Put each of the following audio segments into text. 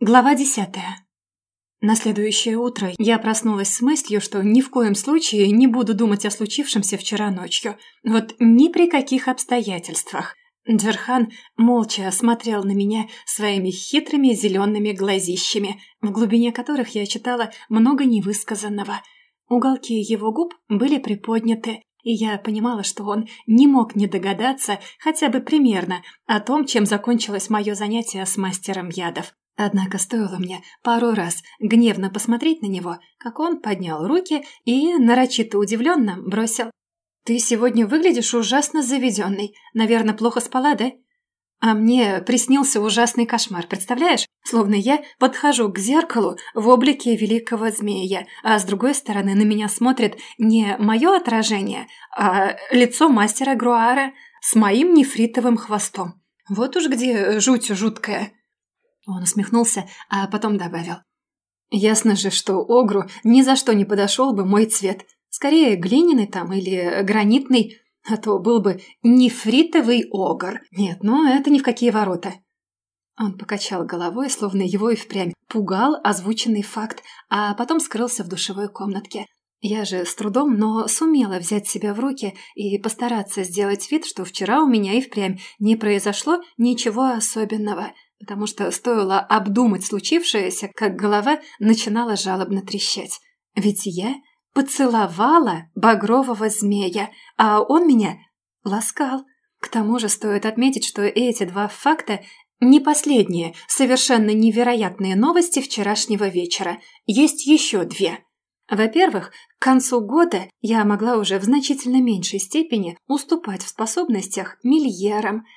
Глава десятая. На следующее утро я проснулась с мыслью, что ни в коем случае не буду думать о случившемся вчера ночью. Вот ни при каких обстоятельствах. Джерхан молча смотрел на меня своими хитрыми зелеными глазищами, в глубине которых я читала много невысказанного. Уголки его губ были приподняты, и я понимала, что он не мог не догадаться хотя бы примерно о том, чем закончилось мое занятие с мастером ядов. Однако стоило мне пару раз гневно посмотреть на него, как он поднял руки и, нарочито удивленно, бросил. «Ты сегодня выглядишь ужасно заведенный. Наверное, плохо спала, да?» А мне приснился ужасный кошмар, представляешь? Словно я подхожу к зеркалу в облике великого змея, а с другой стороны на меня смотрит не мое отражение, а лицо мастера Груара с моим нефритовым хвостом. Вот уж где жуть жуткая. Он усмехнулся, а потом добавил. «Ясно же, что Огру ни за что не подошел бы мой цвет. Скорее, глиняный там или гранитный, а то был бы нефритовый огр. Нет, ну это ни в какие ворота». Он покачал головой, словно его и впрямь пугал озвученный факт, а потом скрылся в душевой комнатке. Я же с трудом, но сумела взять себя в руки и постараться сделать вид, что вчера у меня и впрямь не произошло ничего особенного – потому что стоило обдумать случившееся, как голова начинала жалобно трещать. Ведь я поцеловала багрового змея, а он меня ласкал. К тому же стоит отметить, что эти два факта не последние, совершенно невероятные новости вчерашнего вечера. Есть еще две. Во-первых, к концу года я могла уже в значительно меньшей степени уступать в способностях мильерам –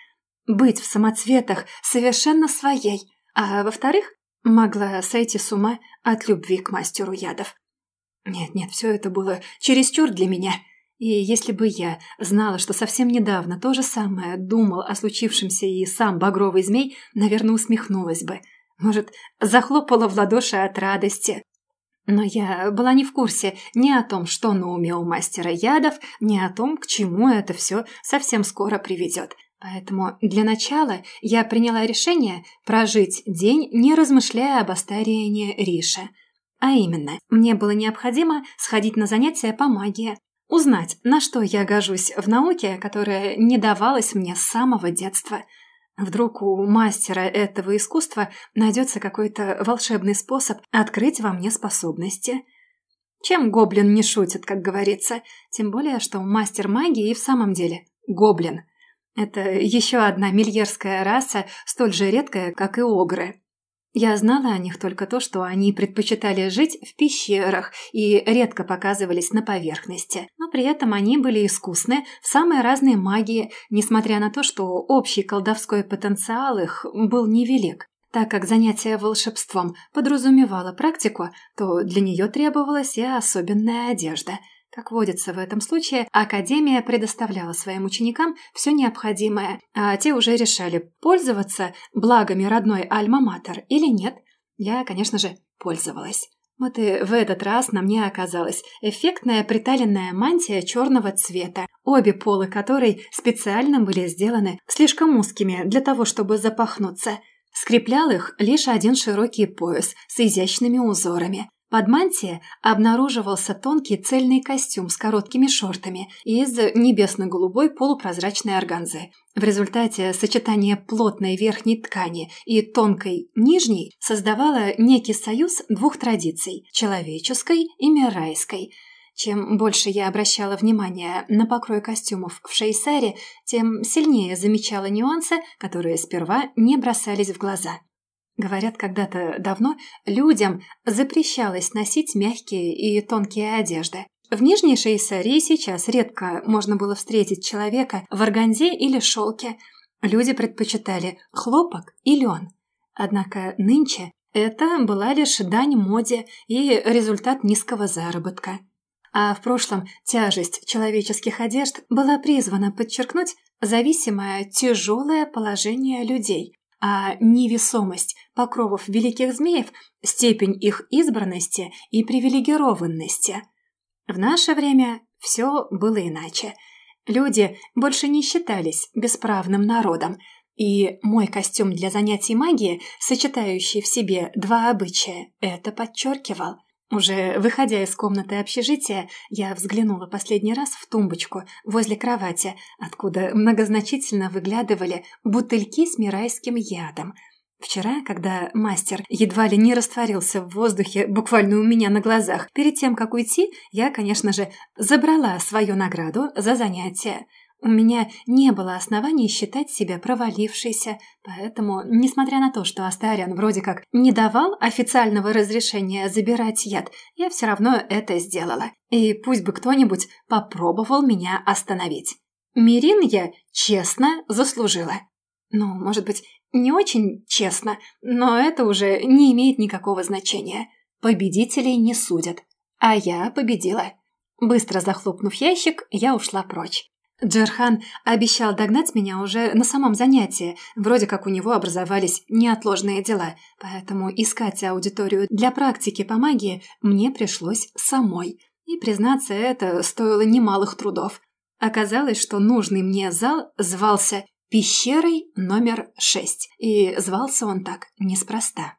быть в самоцветах совершенно своей, а во-вторых, могла сойти с ума от любви к мастеру ядов. Нет-нет, все это было чересчур для меня. И если бы я знала, что совсем недавно то же самое думал о случившемся и сам багровый змей, наверное, усмехнулась бы. Может, захлопала в ладоши от радости. Но я была не в курсе ни о том, что на уме у мастера ядов, ни о том, к чему это все совсем скоро приведет. Поэтому для начала я приняла решение прожить день, не размышляя об Астариене Рише. А именно, мне было необходимо сходить на занятия по магии, узнать, на что я гожусь в науке, которая не давалась мне с самого детства. Вдруг у мастера этого искусства найдется какой-то волшебный способ открыть во мне способности. Чем гоблин не шутит, как говорится, тем более, что мастер магии и в самом деле гоблин – это еще одна мильерская раса, столь же редкая, как и огры. Я знала о них только то, что они предпочитали жить в пещерах и редко показывались на поверхности, но при этом они были искусны в самой разной магии, несмотря на то, что общий колдовской потенциал их был невелик. Так как занятие волшебством подразумевало практику, то для нее требовалась и особенная одежда – как водится в этом случае, Академия предоставляла своим ученикам все необходимое, а те уже решали, пользоваться благами родной Альма-Матер или нет. Я, конечно же, пользовалась. Вот и в этот раз на мне оказалась эффектная приталенная мантия черного цвета, обе полы которой специально были сделаны слишком узкими для того, чтобы запахнуться. Скреплял их лишь один широкий пояс с изящными узорами. Под мантией обнаруживался тонкий цельный костюм с короткими шортами из небесно-голубой полупрозрачной органзы. В результате сочетание плотной верхней ткани и тонкой нижней создавало некий союз двух традиций – человеческой и мирайской. Чем больше я обращала внимание на покрой костюмов в Шейсаре, тем сильнее замечала нюансы, которые сперва не бросались в глаза. Говорят, когда-то давно людям запрещалось носить мягкие и тонкие одежды. В Нижней Шейсарии сейчас редко можно было встретить человека в органзе или шелке. Люди предпочитали хлопок и лен. Однако нынче это была лишь дань моде и результат низкого заработка. А в прошлом тяжесть человеческих одежд была призвана подчеркнуть зависимое тяжелое положение людей, а невесомость покровов великих змеев – степень их избранности и привилегированности. В наше время все было иначе. Люди больше не считались бесправным народом. И мой костюм для занятий магией, сочетающий в себе два обычая, это подчеркивал. Уже выходя из комнаты общежития, я взглянула последний раз в тумбочку возле кровати, откуда многозначительно выглядывали бутыльки с мирайским ядом. Вчера, когда мастер едва ли не растворился в воздухе буквально у меня на глазах, перед тем, как уйти, я, конечно же, забрала свою награду за занятие – у меня не было оснований считать себя провалившейся, поэтому, несмотря на то, что Астариан вроде как не давал официального разрешения забирать яд, я все равно это сделала. И пусть бы кто-нибудь попробовал меня остановить. Мирин я честно заслужила. Ну, может быть, не очень честно, но это уже не имеет никакого значения. Победителей не судят. А я победила. Быстро захлопнув ящик, я ушла прочь. Джерхан обещал догнать меня уже на самом занятии, вроде как у него образовались неотложные дела, поэтому искать аудиторию для практики по магии мне пришлось самой. И, признаться, это стоило немалых трудов. Оказалось, что нужный мне зал звался «Пещерой номер 6», и звался он так неспроста.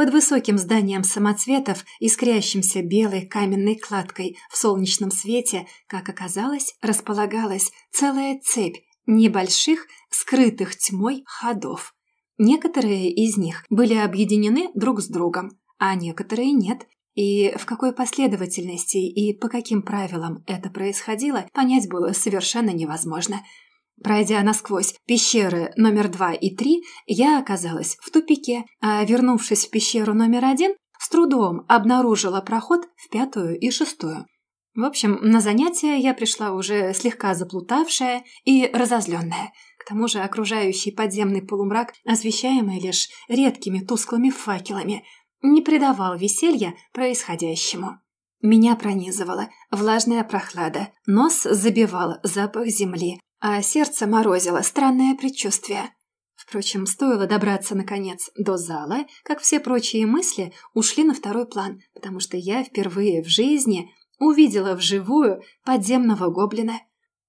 Под высоким зданием самоцветов, искрящимся белой каменной кладкой в солнечном свете, как оказалось, располагалась целая цепь небольших, скрытых тьмой ходов. Некоторые из них были объединены друг с другом, а некоторые нет. И в какой последовательности и по каким правилам это происходило, понять было совершенно невозможно – Пройдя насквозь пещеры номер два и три, я оказалась в тупике, а вернувшись в пещеру номер один, с трудом обнаружила проход в пятую и шестую. В общем, на занятия я пришла уже слегка заплутавшая и разозленная. К тому же окружающий подземный полумрак, освещаемый лишь редкими тусклыми факелами, не придавал веселья происходящему. Меня пронизывала влажная прохлада, нос забивал запах земли, а сердце морозило странное предчувствие. Впрочем, стоило добраться, наконец, до зала, как все прочие мысли ушли на второй план, потому что я впервые в жизни увидела вживую подземного гоблина.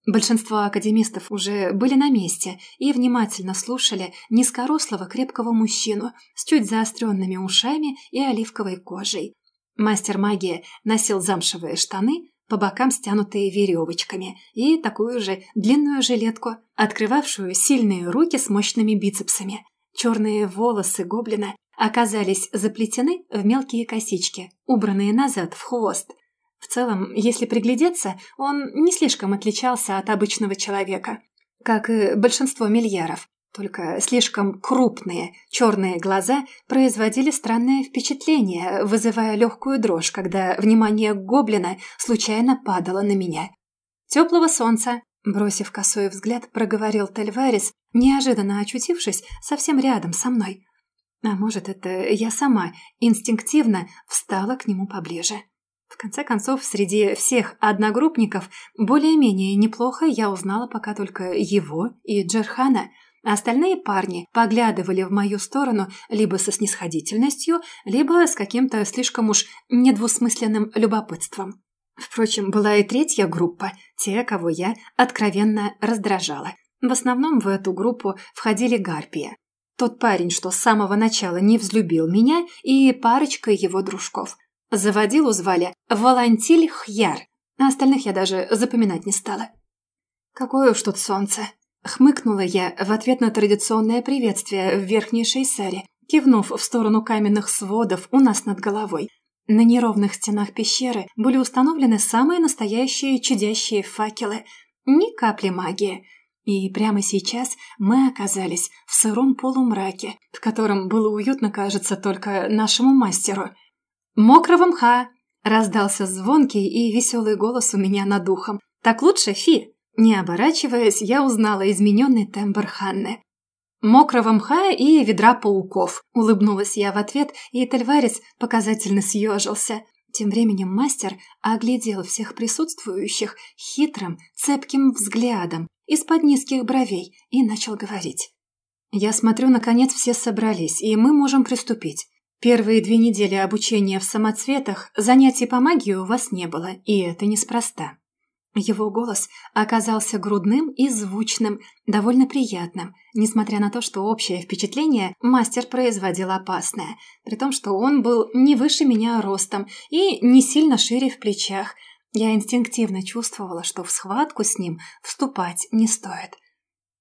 Большинство академистов уже были на месте и внимательно слушали низкорослого крепкого мужчину с чуть заостренными ушами и оливковой кожей. Мастер магии носил замшевые штаны, по бокам стянутые веревочками, и такую же длинную жилетку, открывавшую сильные руки с мощными бицепсами. Черные волосы гоблина оказались заплетены в мелкие косички, убранные назад в хвост. В целом, если приглядеться, он не слишком отличался от обычного человека, как и большинство мильяров. Только слишком крупные черные глаза производили странное впечатление, вызывая легкую дрожь, когда внимание гоблина случайно падало на меня. «Теплого солнца!» Бросив косой взгляд, проговорил Тальварис, неожиданно очутившись совсем рядом со мной. А может, это я сама инстинктивно встала к нему поближе. В конце концов, среди всех одногруппников более-менее неплохо я узнала пока только его и Джерхана – Остальные парни поглядывали в мою сторону либо со снисходительностью, либо с каким-то слишком уж недвусмысленным любопытством. Впрочем, была и третья группа, те, кого я откровенно раздражала. В основном в эту группу входили гарпии. Тот парень, что с самого начала не взлюбил меня, и парочка его дружков. Заводилу звали Волантиль Хьяр, а остальных я даже запоминать не стала. Какое уж тут солнце. Хмыкнула я в ответ на традиционное приветствие в верхней шейсаре, кивнув в сторону каменных сводов у нас над головой. На неровных стенах пещеры были установлены самые настоящие чудящие факелы. Ни капли магии. И прямо сейчас мы оказались в сыром полумраке, в котором было уютно, кажется, только нашему мастеру. «Мокрого мха!» – раздался звонкий и веселый голос у меня над ухом. «Так лучше, Фи!» Не оборачиваясь, я узнала измененный тембр Ханны. «Мокрого мха и ведра пауков», — улыбнулась я в ответ, и Тельварис показательно съежился. Тем временем мастер оглядел всех присутствующих хитрым, цепким взглядом из-под низких бровей и начал говорить. «Я смотрю, наконец все собрались, и мы можем приступить. Первые две недели обучения в самоцветах занятий по магии у вас не было, и это неспроста. Его голос оказался грудным и звучным, довольно приятным, несмотря на то, что общее впечатление мастер производил опасное, при том, что он был не выше меня ростом и не сильно шире в плечах. Я инстинктивно чувствовала, что в схватку с ним вступать не стоит.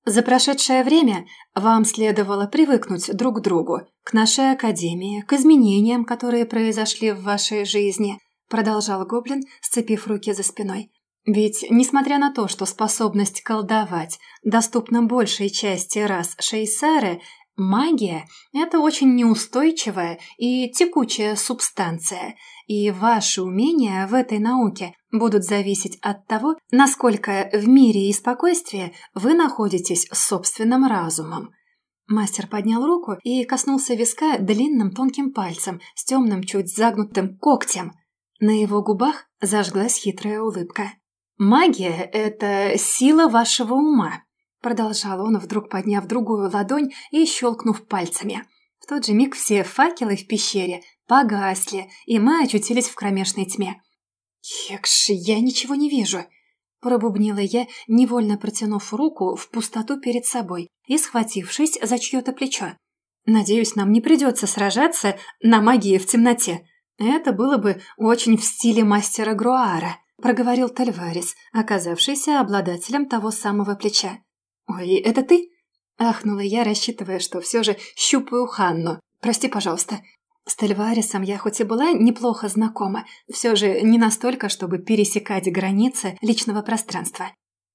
За прошедшее время вам следовало привыкнуть друг к другу, к нашей академии, к изменениям, которые произошли в вашей жизни, продолжал гоблин, сцепив руки за спиной. Ведь, несмотря на то, что способность колдовать доступна большей части рас Шейсары, магия – это очень неустойчивая и текучая субстанция, и ваши умения в этой науке будут зависеть от того, насколько в мире и спокойствии вы находитесь с собственным разумом. Мастер поднял руку и коснулся виска длинным тонким пальцем с темным чуть загнутым когтем. На его губах зажглась хитрая улыбка. «Магия — это сила вашего ума», — продолжал он, вдруг подняв другую ладонь и щелкнув пальцами. В тот же миг все факелы в пещере погасли, и мы очутились в кромешной тьме. «Кекш, я ничего не вижу», — пробубнила я, невольно протянув руку в пустоту перед собой и схватившись за чье-то плечо. «Надеюсь, нам не придется сражаться на магии в темноте. Это было бы очень в стиле мастера Груара» проговорил Тальварис, оказавшийся обладателем того самого плеча. «Ой, это ты?» – ахнула я, рассчитывая, что все же щупаю Ханну. «Прости, пожалуйста». С Тальварисом я хоть и была неплохо знакома, все же не настолько, чтобы пересекать границы личного пространства.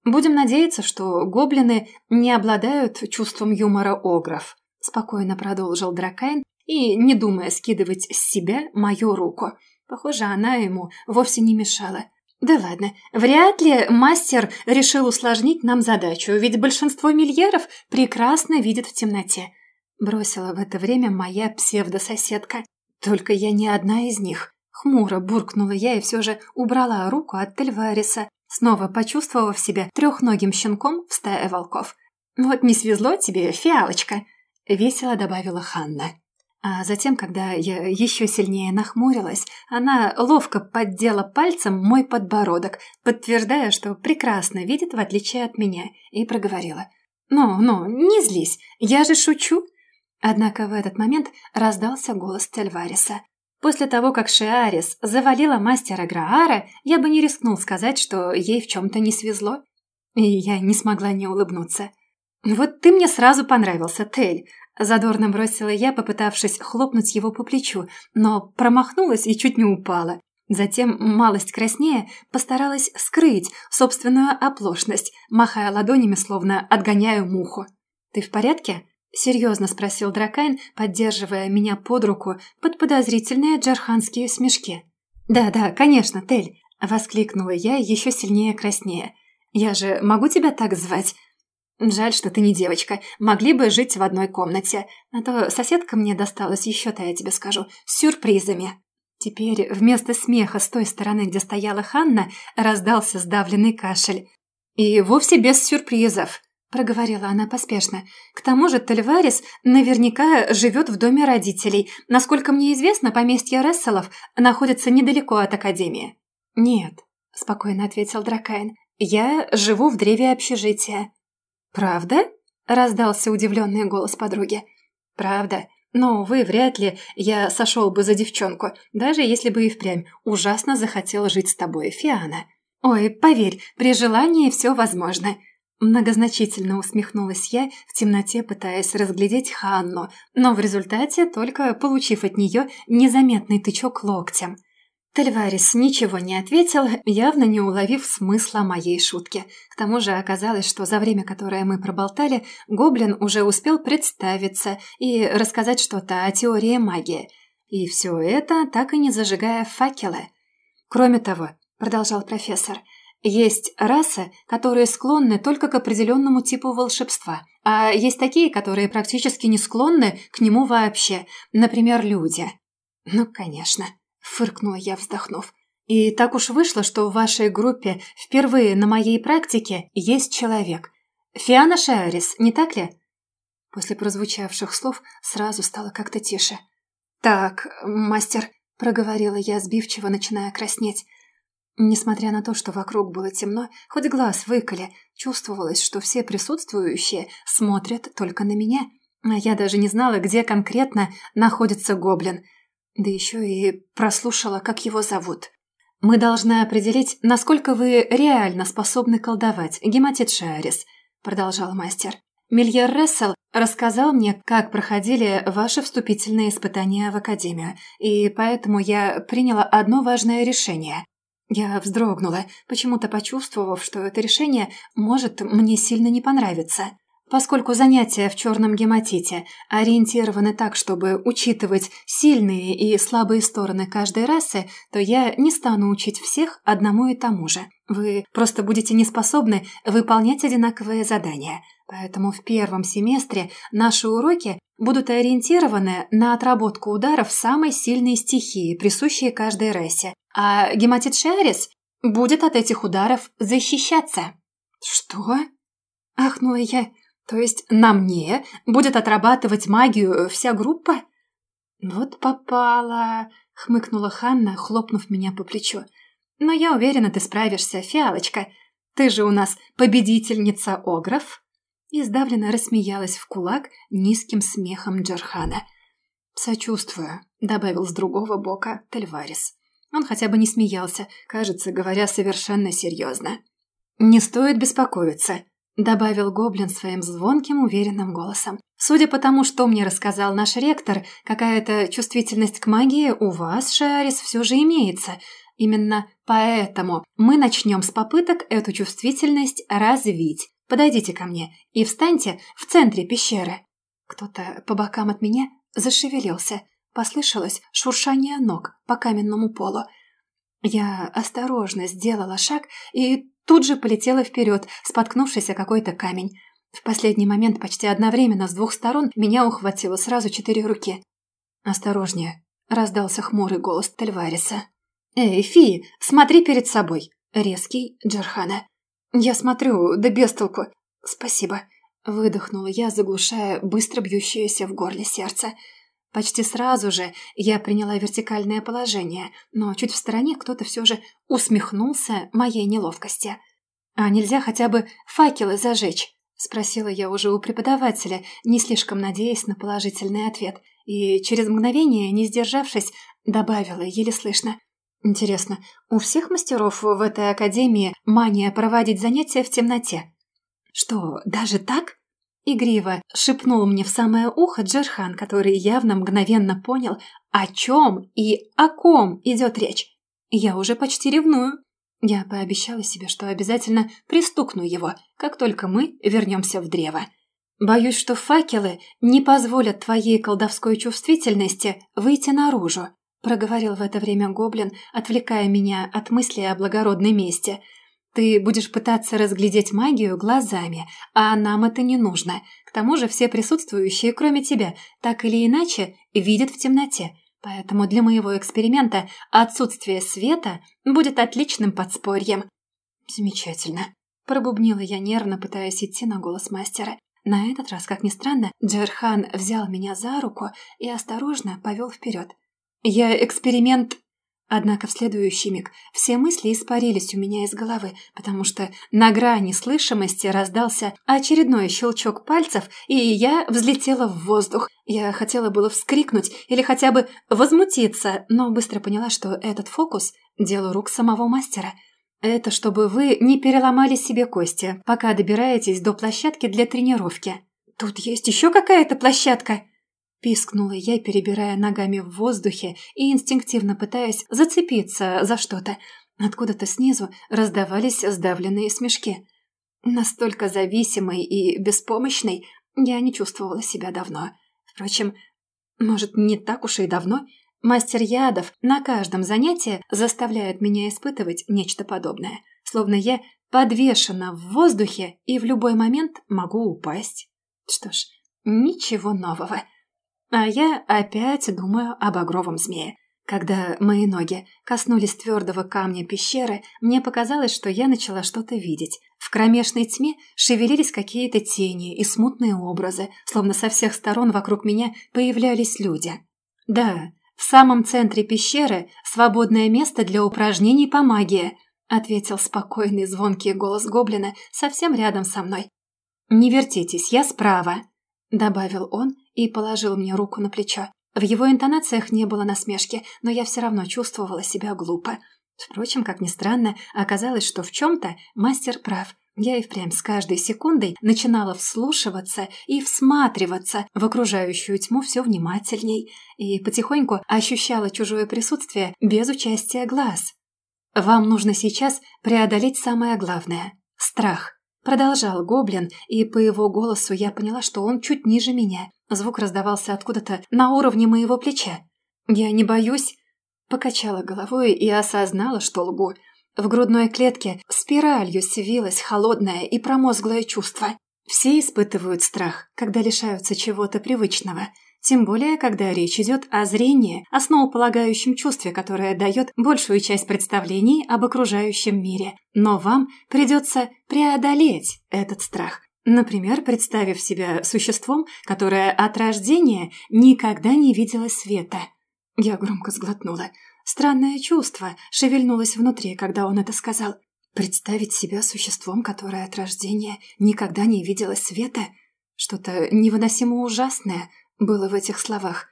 Будем надеяться, что гоблины не обладают чувством юмора огров. Спокойно продолжил Дракайн и, не думая скидывать с себя мою руку. Похоже, она ему вовсе не мешала. Да ладно, вряд ли мастер решил усложнить нам задачу, ведь большинство мильеров прекрасно видят в темноте. Бросила в это время моя псевдососедка. Только я не одна из них. Хмуро буркнула я и все же убрала руку от Тельвариса, снова почувствовав себя трехногим щенком в стае волков. «Вот не свезло тебе, фиалочка!» — весело добавила Ханна. А затем, когда я еще сильнее нахмурилась, она ловко поддела пальцем мой подбородок, подтверждая, что прекрасно видит, в отличие от меня, и проговорила. «Ну, ну, не злись, я же шучу!» Однако в этот момент раздался голос Тельвариса. После того, как Шиарис завалила мастера Граара, я бы не рискнул сказать, что ей в чем-то не свезло. И я не смогла не улыбнуться. «Вот ты мне сразу понравился, Тель. Задорно бросила я, попытавшись хлопнуть его по плечу, но промахнулась и чуть не упала. Затем, малость краснее, постаралась скрыть собственную оплошность, махая ладонями, словно отгоняю муху. «Ты в порядке?» — серьезно спросил Дракайн, поддерживая меня под руку под подозрительные джарханские смешки. «Да-да, конечно, Тель!» — воскликнула я еще сильнее краснее. «Я же могу тебя так звать?» «Жаль, что ты не девочка. Могли бы жить в одной комнате. А то соседка мне досталась, еще-то я тебе скажу, с сюрпризами». Теперь вместо смеха с той стороны, где стояла Ханна, раздался сдавленный кашель. «И вовсе без сюрпризов», — проговорила она поспешно. «К тому же Тальварис наверняка живет в доме родителей. Насколько мне известно, поместье Ресселов находится недалеко от Академии». «Нет», — спокойно ответил Дракайн. «Я живу в древе общежития». «Правда?» – раздался удивленный голос подруги. «Правда. Но, вы вряд ли я сошел бы за девчонку, даже если бы и впрямь ужасно захотел жить с тобой, Фиана. Ой, поверь, при желании все возможно». Многозначительно усмехнулась я, в темноте пытаясь разглядеть Ханну, но в результате только получив от нее незаметный тычок локтем. Тельварис ничего не ответил, явно не уловив смысла моей шутки. К тому же оказалось, что за время, которое мы проболтали, Гоблин уже успел представиться и рассказать что-то о теории магии. И все это так и не зажигая факелы. Кроме того, продолжал профессор, есть расы, которые склонны только к определенному типу волшебства, а есть такие, которые практически не склонны к нему вообще, например, люди. Ну, конечно фыркнула я, вздохнув. «И так уж вышло, что в вашей группе впервые на моей практике есть человек. Фиана Шайрис, не так ли?» После прозвучавших слов сразу стало как-то тише. «Так, мастер», — проговорила я сбивчиво, начиная краснеть, Несмотря на то, что вокруг было темно, хоть глаз выколи, чувствовалось, что все присутствующие смотрят только на меня. А я даже не знала, где конкретно находится гоблин. Да еще и прослушала, как его зовут. «Мы должны определить, насколько вы реально способны колдовать, гематит Шиарис», — продолжал мастер. «Мильер Рессел рассказал мне, как проходили ваши вступительные испытания в Академию, и поэтому я приняла одно важное решение. Я вздрогнула, почему-то почувствовав, что это решение может мне сильно не понравиться. Поскольку занятия в черном гематите ориентированы так, чтобы учитывать сильные и слабые стороны каждой расы, то я не стану учить всех одному и тому же. Вы просто будете не способны выполнять одинаковые задания. Поэтому в первом семестре наши уроки будут ориентированы на отработку ударов самой сильной стихии, присущей каждой расе. А гематит Шиарис будет от этих ударов защищаться. «Что?» – ахнула я. То есть на мне будет отрабатывать магию вся группа? Вот попала, хмыкнула Ханна, хлопнув меня по плечу. Но я уверена, ты справишься, фиалочка. Ты же у нас победительница Огров. И сдавленно рассмеялась в кулак низким смехом Джархана. «Сочувствую», — добавил с другого бока Тельварис. Он хотя бы не смеялся, кажется, говоря совершенно серьезно. «Не стоит беспокоиться. Добавил гоблин своим звонким, уверенным голосом. «Судя по тому, что мне рассказал наш ректор, какая-то чувствительность к магии у вас, Шиарис, все же имеется. Именно поэтому мы начнем с попыток эту чувствительность развить. Подойдите ко мне и встаньте в центре пещеры». Кто-то по бокам от меня зашевелился. Послышалось шуршание ног по каменному полу. Я осторожно сделала шаг и Тут же полетела вперед, споткнувшись о какой-то камень. В последний момент почти одновременно с двух сторон меня ухватило сразу четыре руки. «Осторожнее», — раздался хмурый голос Тельвариса. «Эй, Фи, смотри перед собой!» Резкий Джархана. «Я смотрю, да без толку. Спасибо», — выдохнула я, заглушая быстро бьющееся в горле сердце. Почти сразу же я приняла вертикальное положение, но чуть в стороне кто-то все же усмехнулся моей неловкости. «А нельзя хотя бы факелы зажечь?» – спросила я уже у преподавателя, не слишком надеясь на положительный ответ, и через мгновение, не сдержавшись, добавила еле слышно. «Интересно, у всех мастеров в этой академии мания проводить занятия в темноте?» «Что, даже так?» Игриво шепнул мне в самое ухо Джерхан, который явно мгновенно понял, о чем и о ком идет речь. Я уже почти ревную. Я пообещала себе, что обязательно пристукну его, как только мы вернемся в древо. Боюсь, что факелы не позволят твоей колдовской чувствительности выйти наружу, проговорил в это время гоблин, отвлекая меня от мысли о благородной мести – ты будешь пытаться разглядеть магию глазами, а нам это не нужно. К тому же все присутствующие, кроме тебя, так или иначе, видят в темноте. Поэтому для моего эксперимента отсутствие света будет отличным подспорьем. Замечательно. Пробубнила я нервно, пытаясь идти на голос мастера. На этот раз, как ни странно, Джерхан взял меня за руку и осторожно повел вперед. «Я эксперимент Однако в следующий миг все мысли испарились у меня из головы, потому что на грани слышимости раздался очередной щелчок пальцев, и я взлетела в воздух. Я хотела было вскрикнуть или хотя бы возмутиться, но быстро поняла, что этот фокус – дело рук самого мастера. Это чтобы вы не переломали себе кости, пока добираетесь до площадки для тренировки. «Тут есть еще какая-то площадка?» Пискнула я, перебирая ногами в воздухе и инстинктивно пытаясь зацепиться за что-то. Откуда-то снизу раздавались сдавленные смешки. Настолько зависимой и беспомощной я не чувствовала себя давно. Впрочем, может, не так уж и давно. Мастер ядов на каждом занятии заставляет меня испытывать нечто подобное. Словно я подвешена в воздухе и в любой момент могу упасть. Что ж, ничего нового. А я опять думаю об огровом змее. Когда мои ноги коснулись твердого камня пещеры, мне показалось, что я начала что-то видеть. В кромешной тьме шевелились какие-то тени и смутные образы, словно со всех сторон вокруг меня появлялись люди. Да, в самом центре пещеры свободное место для упражнений по магии. — ответил спокойный звонкий голос гоблина совсем рядом со мной. «Не вертитесь, я справа», — добавил он и положил мне руку на плечо. В его интонациях не было насмешки, но я все равно чувствовала себя глупо. Впрочем, как ни странно, оказалось, что в чем-то мастер прав. Я и впрямь с каждой секундой начинала вслушиваться и всматриваться в окружающую тьму все внимательней и потихоньку ощущала чужое присутствие без участия глаз. «Вам нужно сейчас преодолеть самое главное – страх», – продолжал гоблин, и по его голосу я поняла, что он чуть ниже меня. Звук раздавался откуда-то на уровне моего плеча. «Я не боюсь», – покачала головой и осознала, что лгу. В грудной клетке спиралью свилось холодное и промозглое чувство. Все испытывают страх, когда лишаются чего-то привычного – тем более, когда речь идет о зрении, основополагающем чувстве, которое дает большую часть представлений об окружающем мире. Но вам придется преодолеть этот страх. Например, представив себя существом, которое от рождения никогда не видело света. Я громко сглотнула. Странное чувство шевельнулось внутри, когда он это сказал. Представить себя существом, которое от рождения никогда не видело света? Что-то невыносимо ужасное – было в этих словах.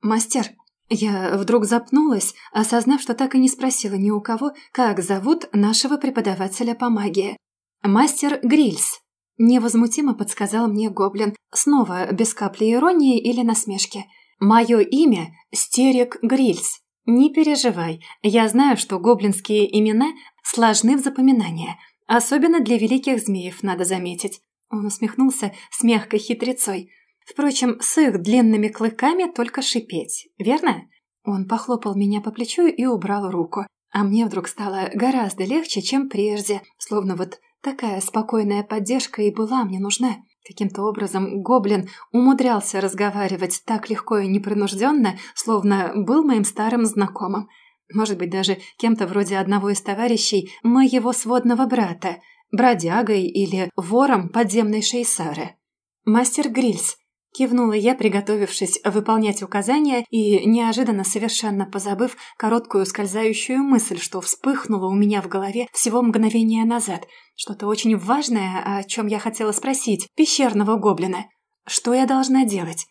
«Мастер!» Я вдруг запнулась, осознав, что так и не спросила ни у кого, как зовут нашего преподавателя по магии. «Мастер Грильс», – невозмутимо подсказал мне гоблин, снова без капли иронии или насмешки. «Мое имя – Стерик Грильс. Не переживай, я знаю, что гоблинские имена сложны в запоминании, особенно для великих змеев, надо заметить». Он усмехнулся с мягкой хитрецой – Впрочем, с их длинными клыками только шипеть, верно? Он похлопал меня по плечу и убрал руку. А мне вдруг стало гораздо легче, чем прежде, словно вот такая спокойная поддержка и была мне нужна. Каким-то образом гоблин умудрялся разговаривать так легко и непринужденно, словно был моим старым знакомым. Может быть, даже кем-то вроде одного из товарищей моего сводного брата, бродягой или вором подземной шейсары. «Мастер Грильс, Кивнула я, приготовившись выполнять указания и, неожиданно совершенно позабыв короткую скользающую мысль, что вспыхнула у меня в голове всего мгновение назад. Что-то очень важное, о чем я хотела спросить, пещерного гоблина. Что я должна делать?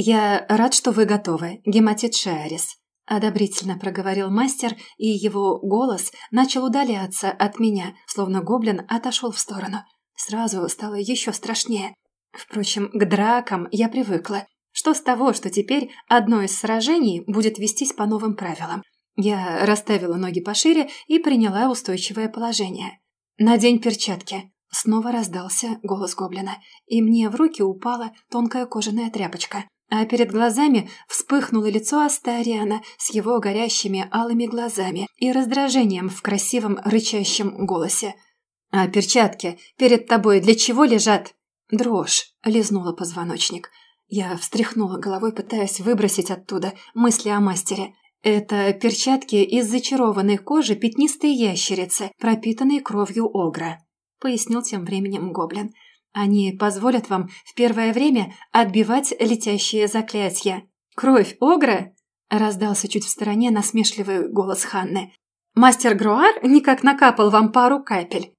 «Я рад, что вы готовы, гематит Шиарис», — одобрительно проговорил мастер, и его голос начал удаляться от меня, словно гоблин отошел в сторону. Сразу стало еще страшнее. Впрочем, к дракам я привыкла. Что с того, что теперь одно из сражений будет вестись по новым правилам? Я расставила ноги пошире и приняла устойчивое положение. «Надень перчатки», — снова раздался голос гоблина, и мне в руки упала тонкая кожаная тряпочка. А перед глазами вспыхнуло лицо Астариана с его горящими алыми глазами и раздражением в красивом рычащем голосе. «А перчатки перед тобой для чего лежат?» Дрожь лизнула позвоночник. Я встряхнула головой, пытаясь выбросить оттуда мысли о мастере. Это перчатки из зачарованной кожи пятнистой ящерицы, пропитанной кровью огра, пояснил тем временем гоблин. Они позволят вам в первое время отбивать летящие заклятия. Кровь огра? Раздался чуть в стороне насмешливый голос Ханны. Мастер Груар никак накапал вам пару капель.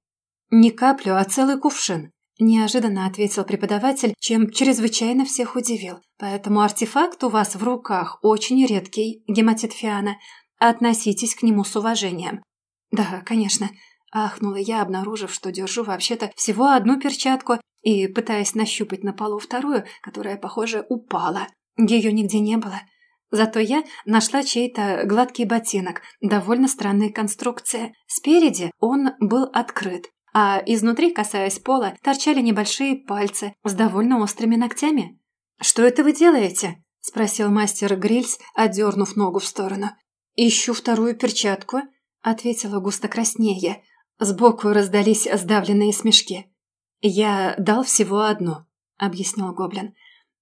Не каплю, а целый кувшин. Неожиданно ответил преподаватель, чем чрезвычайно всех удивил. Поэтому артефакт у вас в руках очень редкий, гематит Фиана. Относитесь к нему с уважением. Да, конечно. Ахнула я, обнаружив, что держу вообще-то всего одну перчатку и пытаясь нащупать на полу вторую, которая, похоже, упала. Ее нигде не было. Зато я нашла чей-то гладкий ботинок, довольно странной конструкции. Спереди он был открыт, а изнутри, касаясь пола, торчали небольшие пальцы с довольно острыми ногтями. «Что это вы делаете?» – спросил мастер Грильс, отдернув ногу в сторону. «Ищу вторую перчатку», – ответила густо краснее. Сбоку раздались сдавленные смешки. «Я дал всего одну», – объяснил гоблин.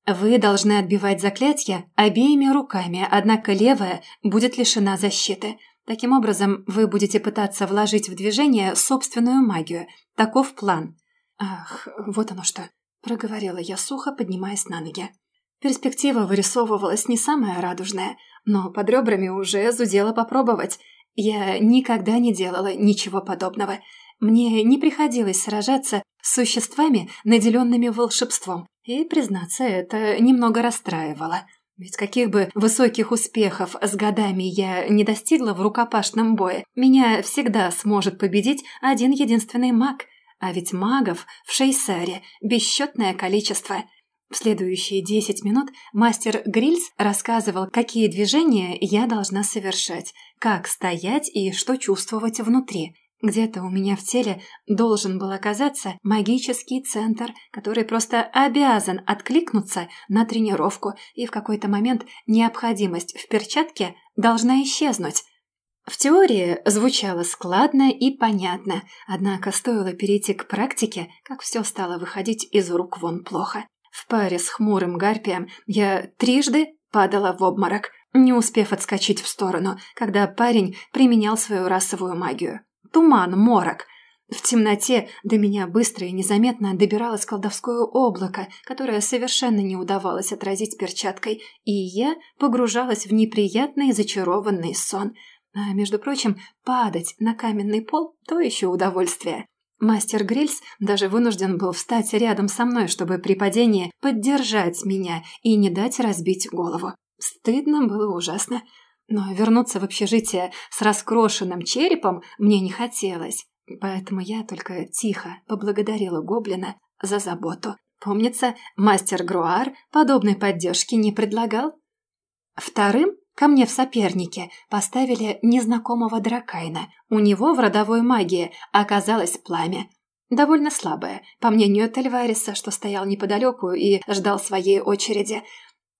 «Вы должны отбивать заклятия обеими руками, однако левая будет лишена защиты. Таким образом, вы будете пытаться вложить в движение собственную магию. Таков план. Ах, вот оно что. Проговорила я сухо, поднимаясь на ноги. Перспектива вырисовывалась не самая радужная, но под ребрами уже зудела попробовать. Я никогда не делала ничего подобного. Мне не приходилось сражаться с существами, наделенными волшебством, и, признаться, это немного расстраивало. Ведь каких бы высоких успехов с годами я не достигла в рукопашном бое, меня всегда сможет победить один единственный маг. А ведь магов в Шейсаре бесчетное количество. В следующие десять минут мастер Грильс рассказывал, какие движения я должна совершать, как стоять и что чувствовать внутри. Где-то у меня в теле должен был оказаться магический центр, который просто обязан откликнуться на тренировку, и в какой-то момент необходимость в перчатке должна исчезнуть. В теории звучало складно и понятно, однако стоило перейти к практике, как все стало выходить из рук вон плохо. В паре с хмурым гарпием я трижды падала в обморок, не успев отскочить в сторону, когда парень применял свою расовую магию. Туман, морок. В темноте до меня быстро и незаметно добиралось колдовское облако, которое совершенно не удавалось отразить перчаткой, и я погружалась в неприятный зачарованный сон. А, между прочим, падать на каменный пол – то еще удовольствие. Мастер Грильс даже вынужден был встать рядом со мной, чтобы при падении поддержать меня и не дать разбить голову. Стыдно было ужасно. Но вернуться в общежитие с раскрошенным черепом мне не хотелось, поэтому я только тихо поблагодарила гоблина за заботу. Помнится, мастер Груар подобной поддержки не предлагал. Вторым ко мне в сопернике поставили незнакомого дракайна. У него в родовой магии оказалось пламя. Довольно слабое, по мнению Тельвариса, что стоял неподалеку и ждал своей очереди –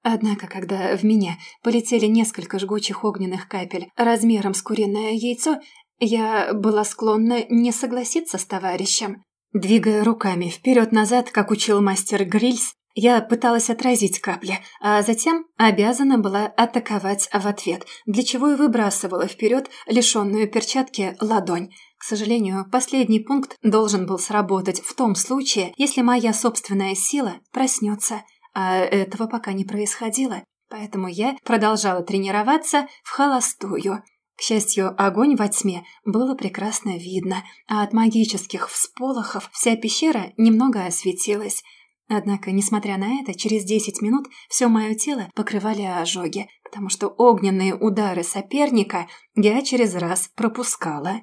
Однако, когда в меня полетели несколько жгучих огненных капель размером с куриное яйцо, я была склонна не согласиться с товарищем. Двигая руками вперед-назад, как учил мастер Грильс, я пыталась отразить капли, а затем обязана была атаковать в ответ, для чего и выбрасывала вперед лишенную перчатки ладонь. К сожалению, последний пункт должен был сработать в том случае, если моя собственная сила проснется – а этого пока не происходило, поэтому я продолжала тренироваться в холостую. К счастью, огонь во тьме было прекрасно видно, а от магических всполохов вся пещера немного осветилась. Однако, несмотря на это, через десять минут все мое тело покрывали ожоги, потому что огненные удары соперника я через раз пропускала.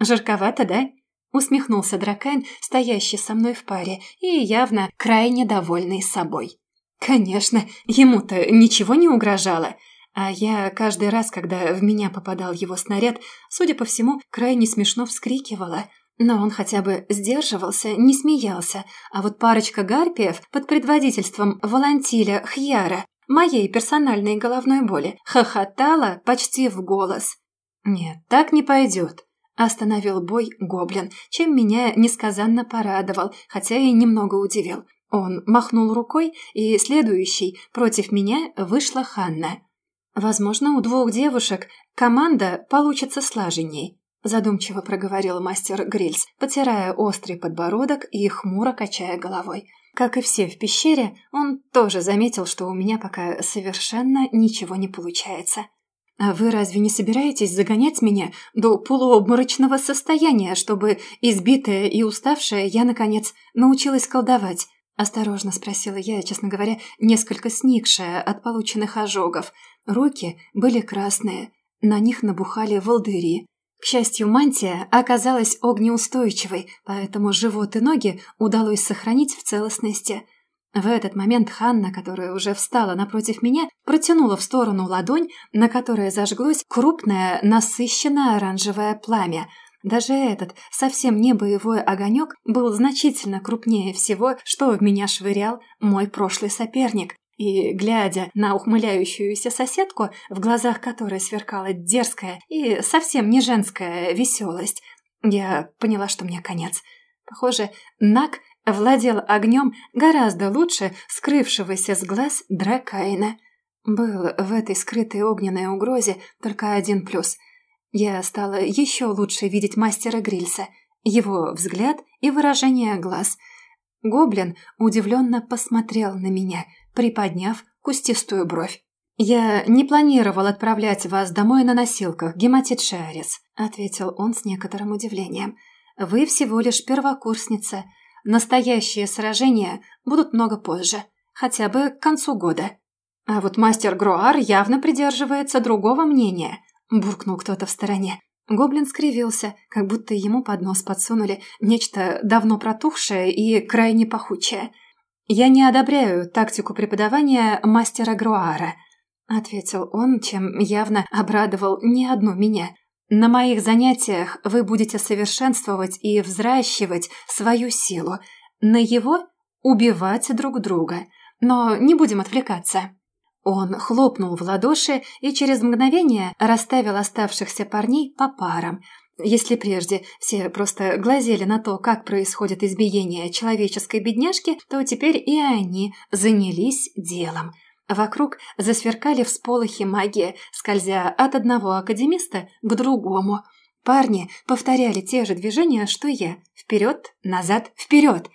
«Жарковато, да?» — усмехнулся Дракайн, стоящий со мной в паре и явно крайне довольный собой. Конечно, ему-то ничего не угрожало. А я каждый раз, когда в меня попадал его снаряд, судя по всему, крайне смешно вскрикивала. Но он хотя бы сдерживался, не смеялся, а вот парочка гарпиев под предводительством Волантиля Хьяра, моей персональной головной боли, хохотала почти в голос. «Нет, так не пойдет», – остановил бой гоблин, чем меня несказанно порадовал, хотя и немного удивил. Он махнул рукой, и следующей против меня вышла Ханна. «Возможно, у двух девушек команда получится слаженней», задумчиво проговорил мастер Грильс, потирая острый подбородок и хмуро качая головой. Как и все в пещере, он тоже заметил, что у меня пока совершенно ничего не получается. «А вы разве не собираетесь загонять меня до полуобморочного состояния, чтобы, избитая и уставшая, я, наконец, научилась колдовать?» Осторожно спросила я, честно говоря, несколько сникшая от полученных ожогов. Руки были красные, на них набухали волдыри. К счастью, мантия оказалась огнеустойчивой, поэтому живот и ноги удалось сохранить в целостности. В этот момент Ханна, которая уже встала напротив меня, протянула в сторону ладонь, на которой зажглось крупное насыщенное оранжевое пламя – даже этот, совсем не боевой огонек, был значительно крупнее всего, что в меня швырял мой прошлый соперник. И, глядя на ухмыляющуюся соседку, в глазах которой сверкала дерзкая и совсем не женская веселость, я поняла, что мне конец. Похоже, Нак владел огнем гораздо лучше скрывшегося с глаз Дракайна. Был в этой скрытой огненной угрозе только один плюс. Я стала еще лучше видеть мастера Грильса, его взгляд и выражение глаз. Гоблин удивленно посмотрел на меня, приподняв кустистую бровь. «Я не планировал отправлять вас домой на носилках, гематит Шиарис», ответил он с некоторым удивлением. «Вы всего лишь первокурсница. Настоящие сражения будут много позже, хотя бы к концу года». «А вот мастер Груар явно придерживается другого мнения», буркнул кто-то в стороне. Гоблин скривился, как будто ему под нос подсунули нечто давно протухшее и крайне пахучее. «Я не одобряю тактику преподавания мастера Груара», — ответил он, чем явно обрадовал не одну меня. «На моих занятиях вы будете совершенствовать и взращивать свою силу. На его — убивать друг друга. Но не будем отвлекаться». Он хлопнул в ладоши и через мгновение расставил оставшихся парней по парам. Если прежде все просто глазели на то, как происходит избиение человеческой бедняжки, то теперь и они занялись делом – Вокруг засверкали всполохи магии, скользя от одного академиста к другому. Парни повторяли те же движения, что я. Вперед, назад, вперед.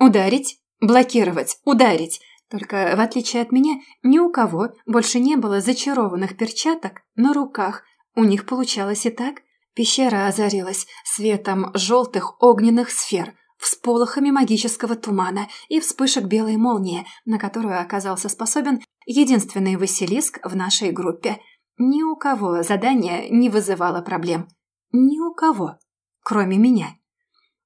Ударить, блокировать, ударить. Только, в отличие от меня, ни у кого больше не было зачарованных перчаток на руках. У них получалось и так. Пещера озарилась светом желтых огненных сфер – всполохами магического тумана и вспышек белой молнии, на которую оказался способен единственный Василиск в нашей группе. Ни у кого задание не вызывало проблем. Ни у кого, кроме меня.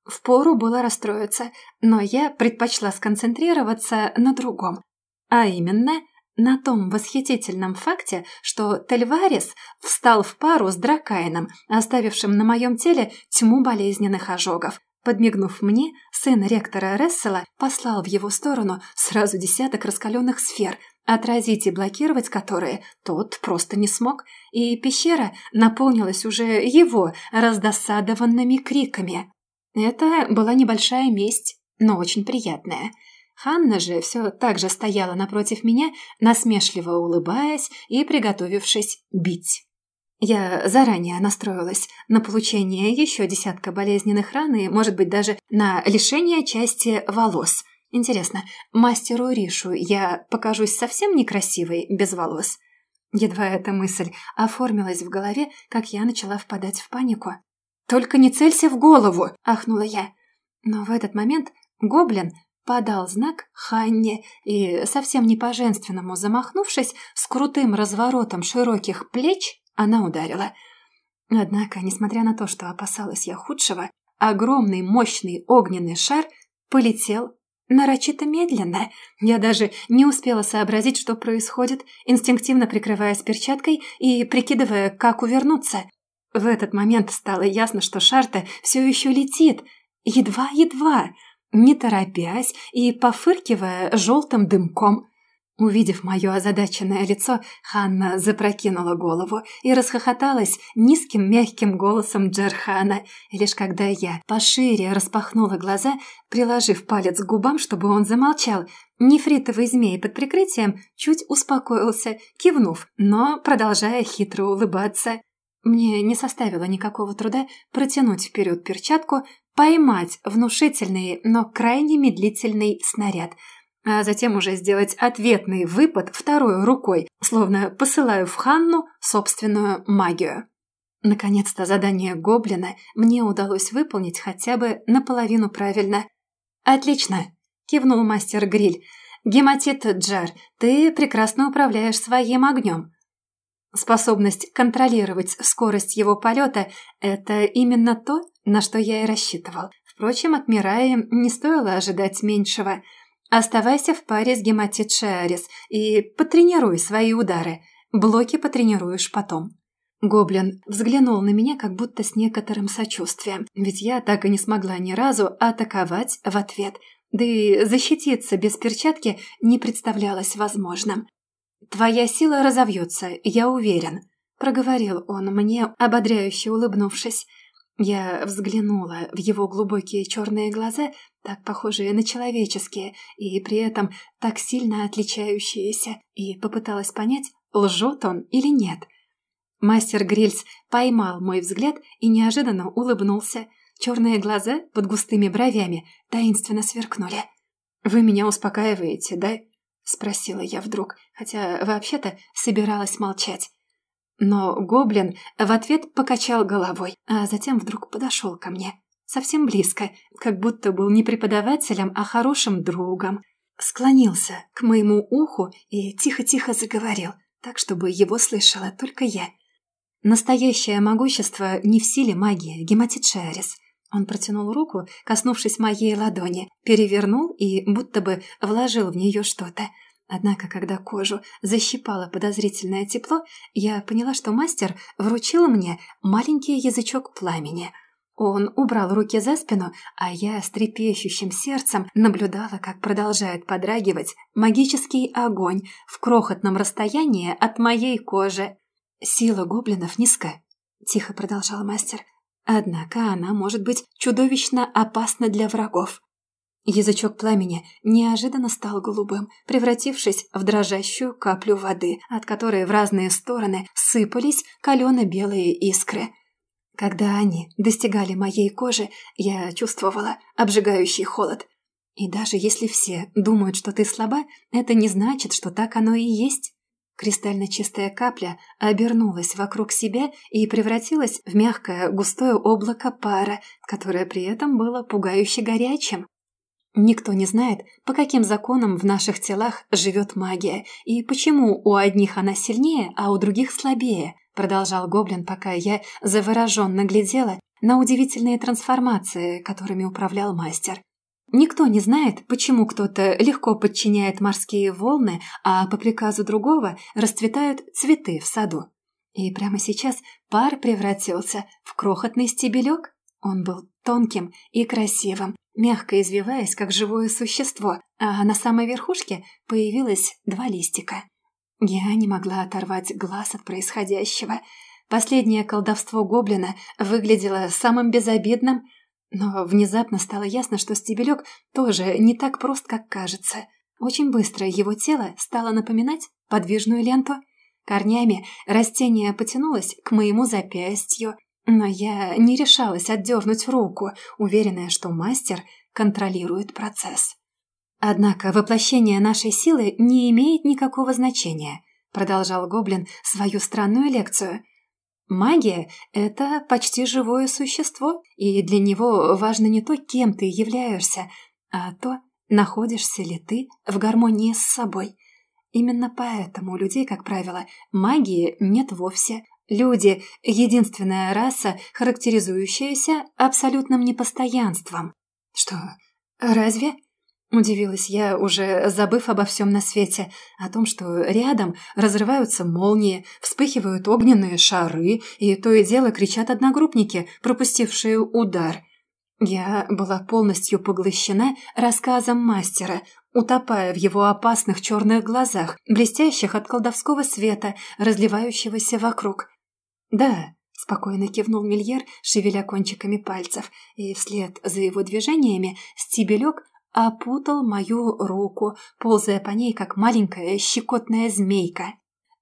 Впору было расстроиться, но я предпочла сконцентрироваться на другом. А именно, на том восхитительном факте, что Тельварис встал в пару с Дракаином, оставившим на моем теле тьму болезненных ожогов. Подмигнув мне, сын ректора Рессела послал в его сторону сразу десяток раскаленных сфер, отразить и блокировать которые тот просто не смог, и пещера наполнилась уже его раздосадованными криками. Это была небольшая месть, но очень приятная. Ханна же все так же стояла напротив меня, насмешливо улыбаясь и приготовившись бить. Я заранее настроилась на получение еще десятка болезненных ран и, может быть, даже на лишение части волос. Интересно, мастеру Ришу я покажусь совсем некрасивой без волос? Едва эта мысль оформилась в голове, как я начала впадать в панику. «Только не целься в голову!» – ахнула я. Но в этот момент гоблин подал знак Ханне и, совсем не по-женственному замахнувшись, с крутым разворотом широких плеч она ударила. Однако, несмотря на то, что опасалась я худшего, огромный мощный огненный шар полетел нарочито медленно. Я даже не успела сообразить, что происходит, инстинктивно прикрываясь перчаткой и прикидывая, как увернуться. В этот момент стало ясно, что шар-то все еще летит. Едва-едва, не торопясь и пофыркивая желтым дымком. Увидев мое озадаченное лицо, Ханна запрокинула голову и расхохоталась низким мягким голосом Джерхана. Лишь когда я пошире распахнула глаза, приложив палец к губам, чтобы он замолчал, нефритовый змей под прикрытием чуть успокоился, кивнув, но продолжая хитро улыбаться. Мне не составило никакого труда протянуть вперед перчатку, поймать внушительный, но крайне медлительный снаряд – а затем уже сделать ответный выпад второй рукой, словно посылаю в Ханну собственную магию. Наконец-то задание гоблина мне удалось выполнить хотя бы наполовину правильно. «Отлично!» – кивнул мастер Гриль. «Гематит Джар, ты прекрасно управляешь своим огнем. Способность контролировать скорость его полета – это именно то, на что я и рассчитывал. Впрочем, от Мираи не стоило ожидать меньшего – Оставайся в паре с гематит Шиарис и потренируй свои удары. Блоки потренируешь потом». Гоблин взглянул на меня как будто с некоторым сочувствием, ведь я так и не смогла ни разу атаковать в ответ, да и защититься без перчатки не представлялось возможным. «Твоя сила разовьется, я уверен», — проговорил он мне, ободряюще улыбнувшись. Я взглянула в его глубокие черные глаза, так похожие на человеческие и при этом так сильно отличающиеся, и попыталась понять, лжет он или нет. Мастер Грильс поймал мой взгляд и неожиданно улыбнулся. Черные глаза под густыми бровями таинственно сверкнули. «Вы меня успокаиваете, да?» Спросила я вдруг, хотя вообще-то собиралась молчать. Но гоблин в ответ покачал головой, а затем вдруг подошел ко мне. Совсем близко, как будто был не преподавателем, а хорошим другом. Склонился к моему уху и тихо-тихо заговорил, так, чтобы его слышала только я. Настоящее могущество не в силе магии, гематит Шерис. Он протянул руку, коснувшись моей ладони, перевернул и будто бы вложил в нее что-то. Однако, когда кожу защипало подозрительное тепло, я поняла, что мастер вручил мне маленький язычок пламени. Он убрал руки за спину, а я с трепещущим сердцем наблюдала, как продолжает подрагивать магический огонь в крохотном расстоянии от моей кожи. «Сила гоблинов низка», — тихо продолжал мастер. «Однако она может быть чудовищно опасна для врагов. Язычок пламени неожиданно стал голубым, превратившись в дрожащую каплю воды, от которой в разные стороны сыпались калено-белые искры. Когда они достигали моей кожи, я чувствовала обжигающий холод. И даже если все думают, что ты слаба, это не значит, что так оно и есть. Кристально чистая капля обернулась вокруг себя и превратилась в мягкое густое облако пара, которое при этом было пугающе горячим. Никто не знает, по каким законам в наших телах живет магия и почему у одних она сильнее, а у других слабее, продолжал Гоблин, пока я завороженно глядела на удивительные трансформации, которыми управлял мастер. Никто не знает, почему кто-то легко подчиняет морские волны, а по приказу другого расцветают цветы в саду. И прямо сейчас пар превратился в крохотный стебелек. Он был тонким и красивым, мягко извиваясь, как живое существо, а на самой верхушке появилось два листика. Я не могла оторвать глаз от происходящего. Последнее колдовство гоблина выглядело самым безобидным – но внезапно стало ясно, что стебелек тоже не так прост, как кажется. Очень быстро его тело стало напоминать подвижную ленту. Корнями растение потянулось к моему запястью, но я не решалась отдернуть руку, уверенная, что мастер контролирует процесс. «Однако воплощение нашей силы не имеет никакого значения», продолжал Гоблин свою странную лекцию. Магия – это почти живое существо, и для него важно не то, кем ты являешься, а то, находишься ли ты в гармонии с собой. Именно поэтому у людей, как правило, магии нет вовсе. Люди – единственная раса, характеризующаяся абсолютным непостоянством. Что, разве? Удивилась я, уже забыв обо всем на свете, о том, что рядом разрываются молнии, вспыхивают огненные шары, и то и дело кричат одногруппники, пропустившие удар. Я была полностью поглощена рассказом мастера, утопая в его опасных черных глазах, блестящих от колдовского света, разливающегося вокруг. «Да», — спокойно кивнул Мильер, шевеля кончиками пальцев, и вслед за его движениями стебелек опутал мою руку, ползая по ней, как маленькая щекотная змейка.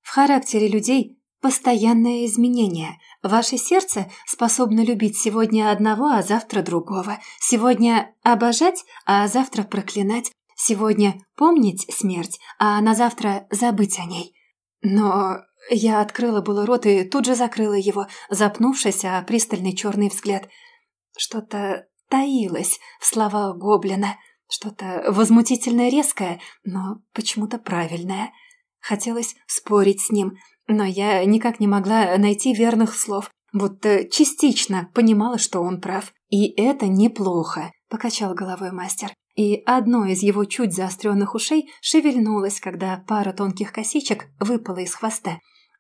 В характере людей постоянное изменение. Ваше сердце способно любить сегодня одного, а завтра другого. Сегодня обожать, а завтра проклинать. Сегодня помнить смерть, а на завтра забыть о ней. Но я открыла было рот и тут же закрыла его, запнувшись о пристальный черный взгляд. Что-то таилось в словах гоблина – что-то возмутительно резкое, но почему-то правильное. Хотелось спорить с ним, но я никак не могла найти верных слов, будто частично понимала, что он прав. «И это неплохо», — покачал головой мастер. И одно из его чуть заостренных ушей шевельнулось, когда пара тонких косичек выпала из хвоста.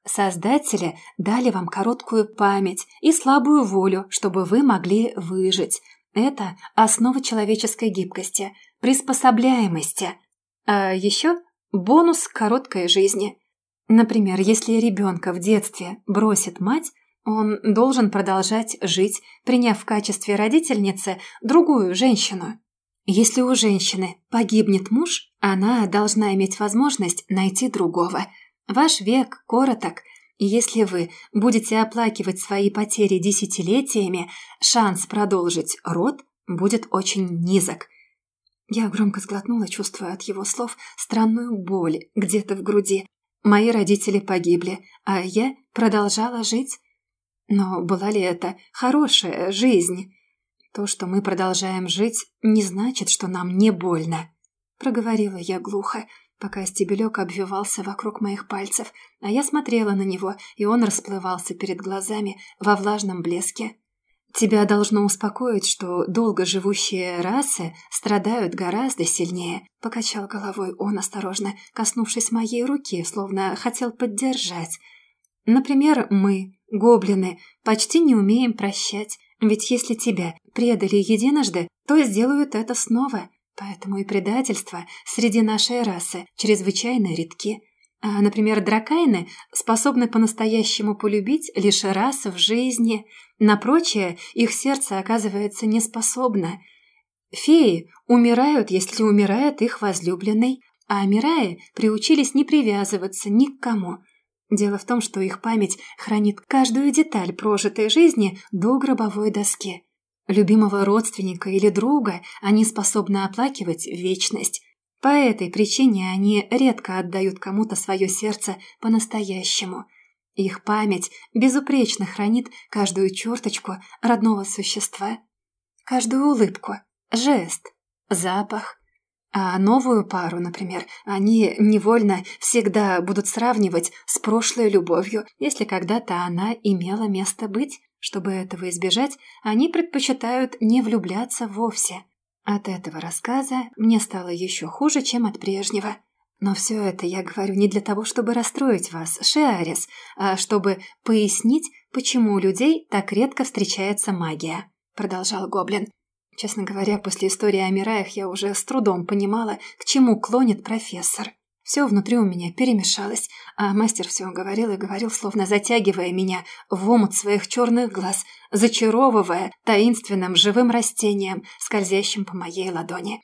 Создатели дали вам короткую память и слабую волю, чтобы вы могли выжить. Это основа человеческой гибкости, приспособляемости. А еще бонус короткой жизни. Например, если ребенка в детстве бросит мать, он должен продолжать жить, приняв в качестве родительницы другую женщину. Если у женщины погибнет муж, она должна иметь возможность найти другого. Ваш век короток, если вы будете оплакивать свои потери десятилетиями, шанс продолжить род будет очень низок. Я громко сглотнула, чувствуя от его слов странную боль где-то в груди. Мои родители погибли, а я продолжала жить. Но была ли это хорошая жизнь? То, что мы продолжаем жить, не значит, что нам не больно. Проговорила я глухо, пока стебелек обвивался вокруг моих пальцев, а я смотрела на него, и он расплывался перед глазами во влажном блеске. Тебя должно успокоить, что долго живущие расы страдают гораздо сильнее, покачал головой он осторожно, коснувшись моей руки, словно хотел поддержать. Например, мы, гоблины, почти не умеем прощать, ведь если тебя предали единожды, то сделают это снова. Поэтому и предательства среди нашей расы чрезвычайно редки. А, например, дракайны способны по-настоящему полюбить лишь раз в жизни. На прочее их сердце оказывается неспособно. Феи умирают, если умирает их возлюбленный, а Мираи приучились не привязываться ни к кому. Дело в том, что их память хранит каждую деталь прожитой жизни до гробовой доски. Любимого родственника или друга они способны оплакивать вечность, по этой причине они редко отдают кому-то свое сердце по-настоящему. Их память безупречно хранит каждую черточку родного существа, каждую улыбку, жест, запах. А новую пару, например, они невольно всегда будут сравнивать с прошлой любовью, если когда-то она имела место быть. Чтобы этого избежать, они предпочитают не влюбляться вовсе. От этого рассказа мне стало еще хуже, чем от прежнего. Но все это я говорю не для того, чтобы расстроить вас, Шиарис, а чтобы пояснить, почему у людей так редко встречается магия», — продолжал Гоблин. Честно говоря, после истории о Мираях я уже с трудом понимала, к чему клонит профессор. Все внутри у меня перемешалось, а мастер все говорил и говорил, словно затягивая меня в омут своих черных глаз, зачаровывая таинственным живым растением, скользящим по моей ладони.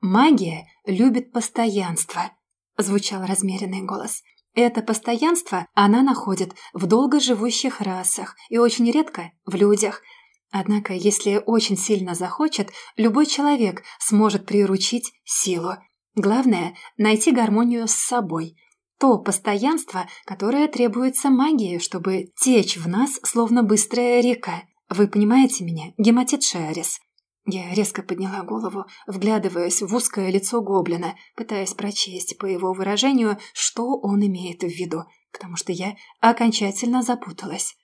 «Магия любит постоянство», — звучал размеренный голос. «Это постоянство она находит в долгоживущих расах и очень редко в людях». Однако, если очень сильно захочет, любой человек сможет приручить силу. Главное – найти гармонию с собой. То постоянство, которое требуется магии, чтобы течь в нас, словно быстрая река. Вы понимаете меня, гематит Шиарис? Я резко подняла голову, вглядываясь в узкое лицо гоблина, пытаясь прочесть по его выражению, что он имеет в виду, потому что я окончательно запуталась.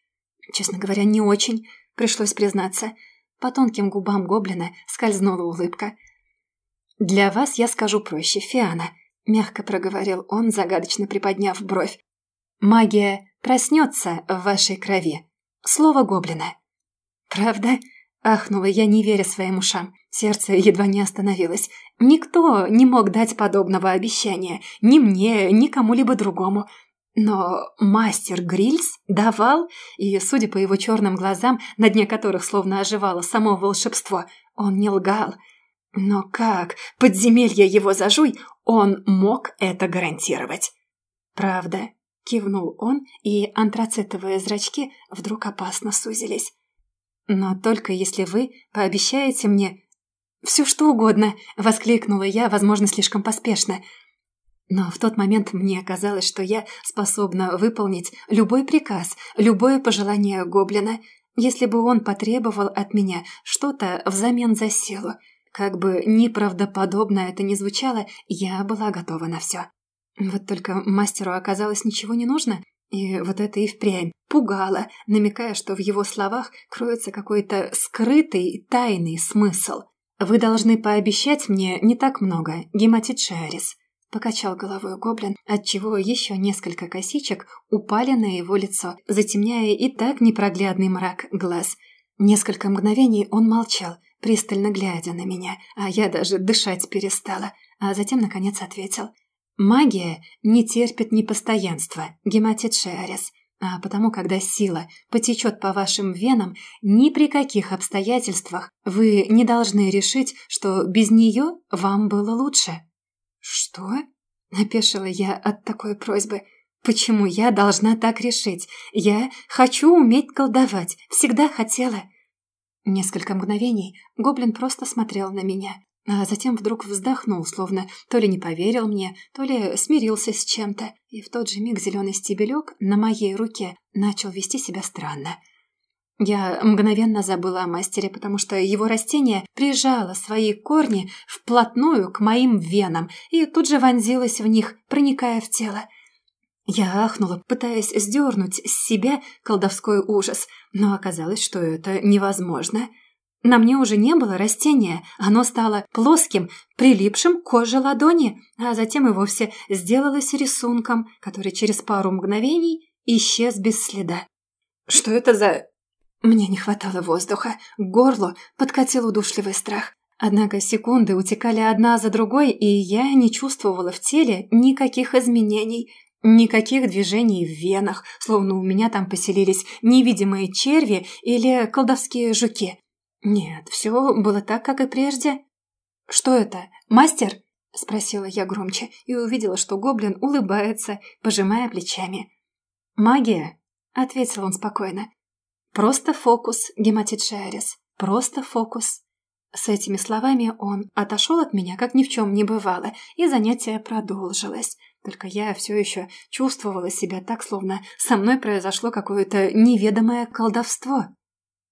Честно говоря, не очень, пришлось признаться. По тонким губам гоблина скользнула улыбка – «Для вас я скажу проще, Фиана», — мягко проговорил он, загадочно приподняв бровь. «Магия проснется в вашей крови. Слово гоблина». «Правда?» — ахнула я, не веря своим ушам. Сердце едва не остановилось. Никто не мог дать подобного обещания. Ни мне, ни кому-либо другому. Но мастер Грильс давал, и, судя по его черным глазам, на дне которых словно оживало само волшебство, он не лгал — но как, подземелье его зажуй, он мог это гарантировать? Правда, кивнул он, и антрацитовые зрачки вдруг опасно сузились. Но только если вы пообещаете мне... «Все что угодно!» — воскликнула я, возможно, слишком поспешно. Но в тот момент мне казалось, что я способна выполнить любой приказ, любое пожелание гоблина, если бы он потребовал от меня что-то взамен за силу — как бы неправдоподобно это ни звучало, я была готова на все. Вот только мастеру оказалось ничего не нужно, и вот это и впрямь пугало, намекая, что в его словах кроется какой-то скрытый, тайный смысл. «Вы должны пообещать мне не так много, гематит Шиарис», — покачал головой гоблин, отчего еще несколько косичек упали на его лицо, затемняя и так непроглядный мрак глаз. Несколько мгновений он молчал — пристально глядя на меня, а я даже дышать перестала, а затем, наконец, ответил. «Магия не терпит непостоянства, гематит Шиарис, а потому, когда сила потечет по вашим венам, ни при каких обстоятельствах вы не должны решить, что без нее вам было лучше». «Что?» – напешила я от такой просьбы. «Почему я должна так решить? Я хочу уметь колдовать, всегда хотела». Несколько мгновений гоблин просто смотрел на меня, а затем вдруг вздохнул, словно то ли не поверил мне, то ли смирился с чем-то, и в тот же миг зеленый стебелек на моей руке начал вести себя странно. Я мгновенно забыла о мастере, потому что его растение прижало свои корни вплотную к моим венам и тут же вонзилось в них, проникая в тело. Я ахнула, пытаясь сдернуть с себя колдовской ужас, но оказалось, что это невозможно – на мне уже не было растения, оно стало плоским, прилипшим к коже ладони, а затем и вовсе сделалось рисунком, который через пару мгновений исчез без следа. «Что это за...» Мне не хватало воздуха, к горлу подкатил удушливый страх. Однако секунды утекали одна за другой, и я не чувствовала в теле никаких изменений, никаких движений в венах, словно у меня там поселились невидимые черви или колдовские жуки. Нет, все было так, как и прежде. «Что это? Мастер?» – спросила я громче и увидела, что гоблин улыбается, пожимая плечами. «Магия?» – ответил он спокойно. «Просто фокус, гематит Шайрис. Просто фокус». С этими словами он отошел от меня, как ни в чем не бывало, и занятие продолжилось. Только я все еще чувствовала себя так, словно со мной произошло какое-то неведомое колдовство.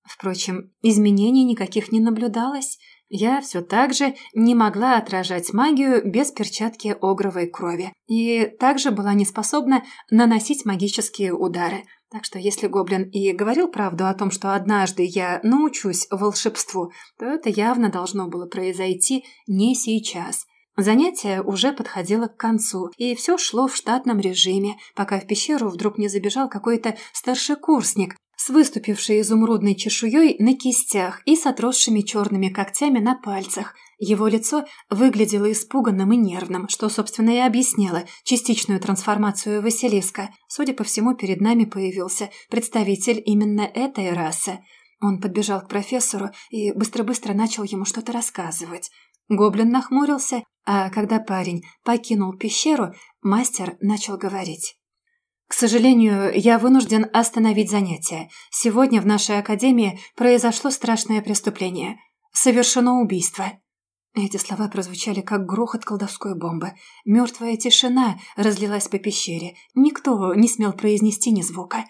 Впрочем, изменений никаких не наблюдалось. Я все так же не могла отражать магию без перчатки огровой крови. И также была не способна наносить магические удары. Так что если Гоблин и говорил правду о том, что однажды я научусь волшебству, то это явно должно было произойти не сейчас. Занятие уже подходило к концу, и все шло в штатном режиме, пока в пещеру вдруг не забежал какой-то старшекурсник с выступившей изумрудной чешуей на кистях и с отросшими черными когтями на пальцах. Его лицо выглядело испуганным и нервным, что, собственно, и объясняло частичную трансформацию Василиска. Судя по всему, перед нами появился представитель именно этой расы. Он подбежал к профессору и быстро-быстро начал ему что-то рассказывать. Гоблин нахмурился, а когда парень покинул пещеру, мастер начал говорить. К сожалению, я вынужден остановить занятия. Сегодня в нашей академии произошло страшное преступление. Совершено убийство. Эти слова прозвучали, как грохот колдовской бомбы. Мертвая тишина разлилась по пещере. Никто не смел произнести ни звука.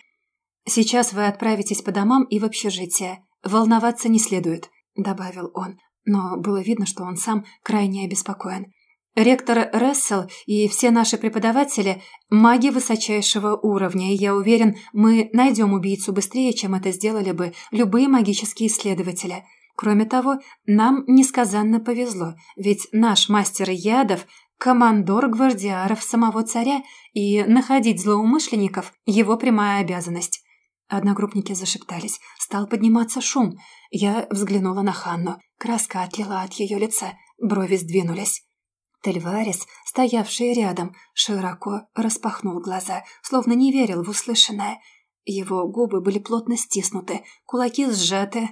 «Сейчас вы отправитесь по домам и в общежитие. Волноваться не следует», — добавил он. Но было видно, что он сам крайне обеспокоен. Ректор Рессел и все наши преподаватели – маги высочайшего уровня, и я уверен, мы найдем убийцу быстрее, чем это сделали бы любые магические исследователи. Кроме того, нам несказанно повезло, ведь наш мастер ядов – командор гвардиаров самого царя, и находить злоумышленников – его прямая обязанность. Одногруппники зашептались, стал подниматься шум. Я взглянула на Ханну, краска отлила от ее лица, брови сдвинулись. Тельварис, стоявший рядом, широко распахнул глаза, словно не верил в услышанное. Его губы были плотно стиснуты, кулаки сжаты.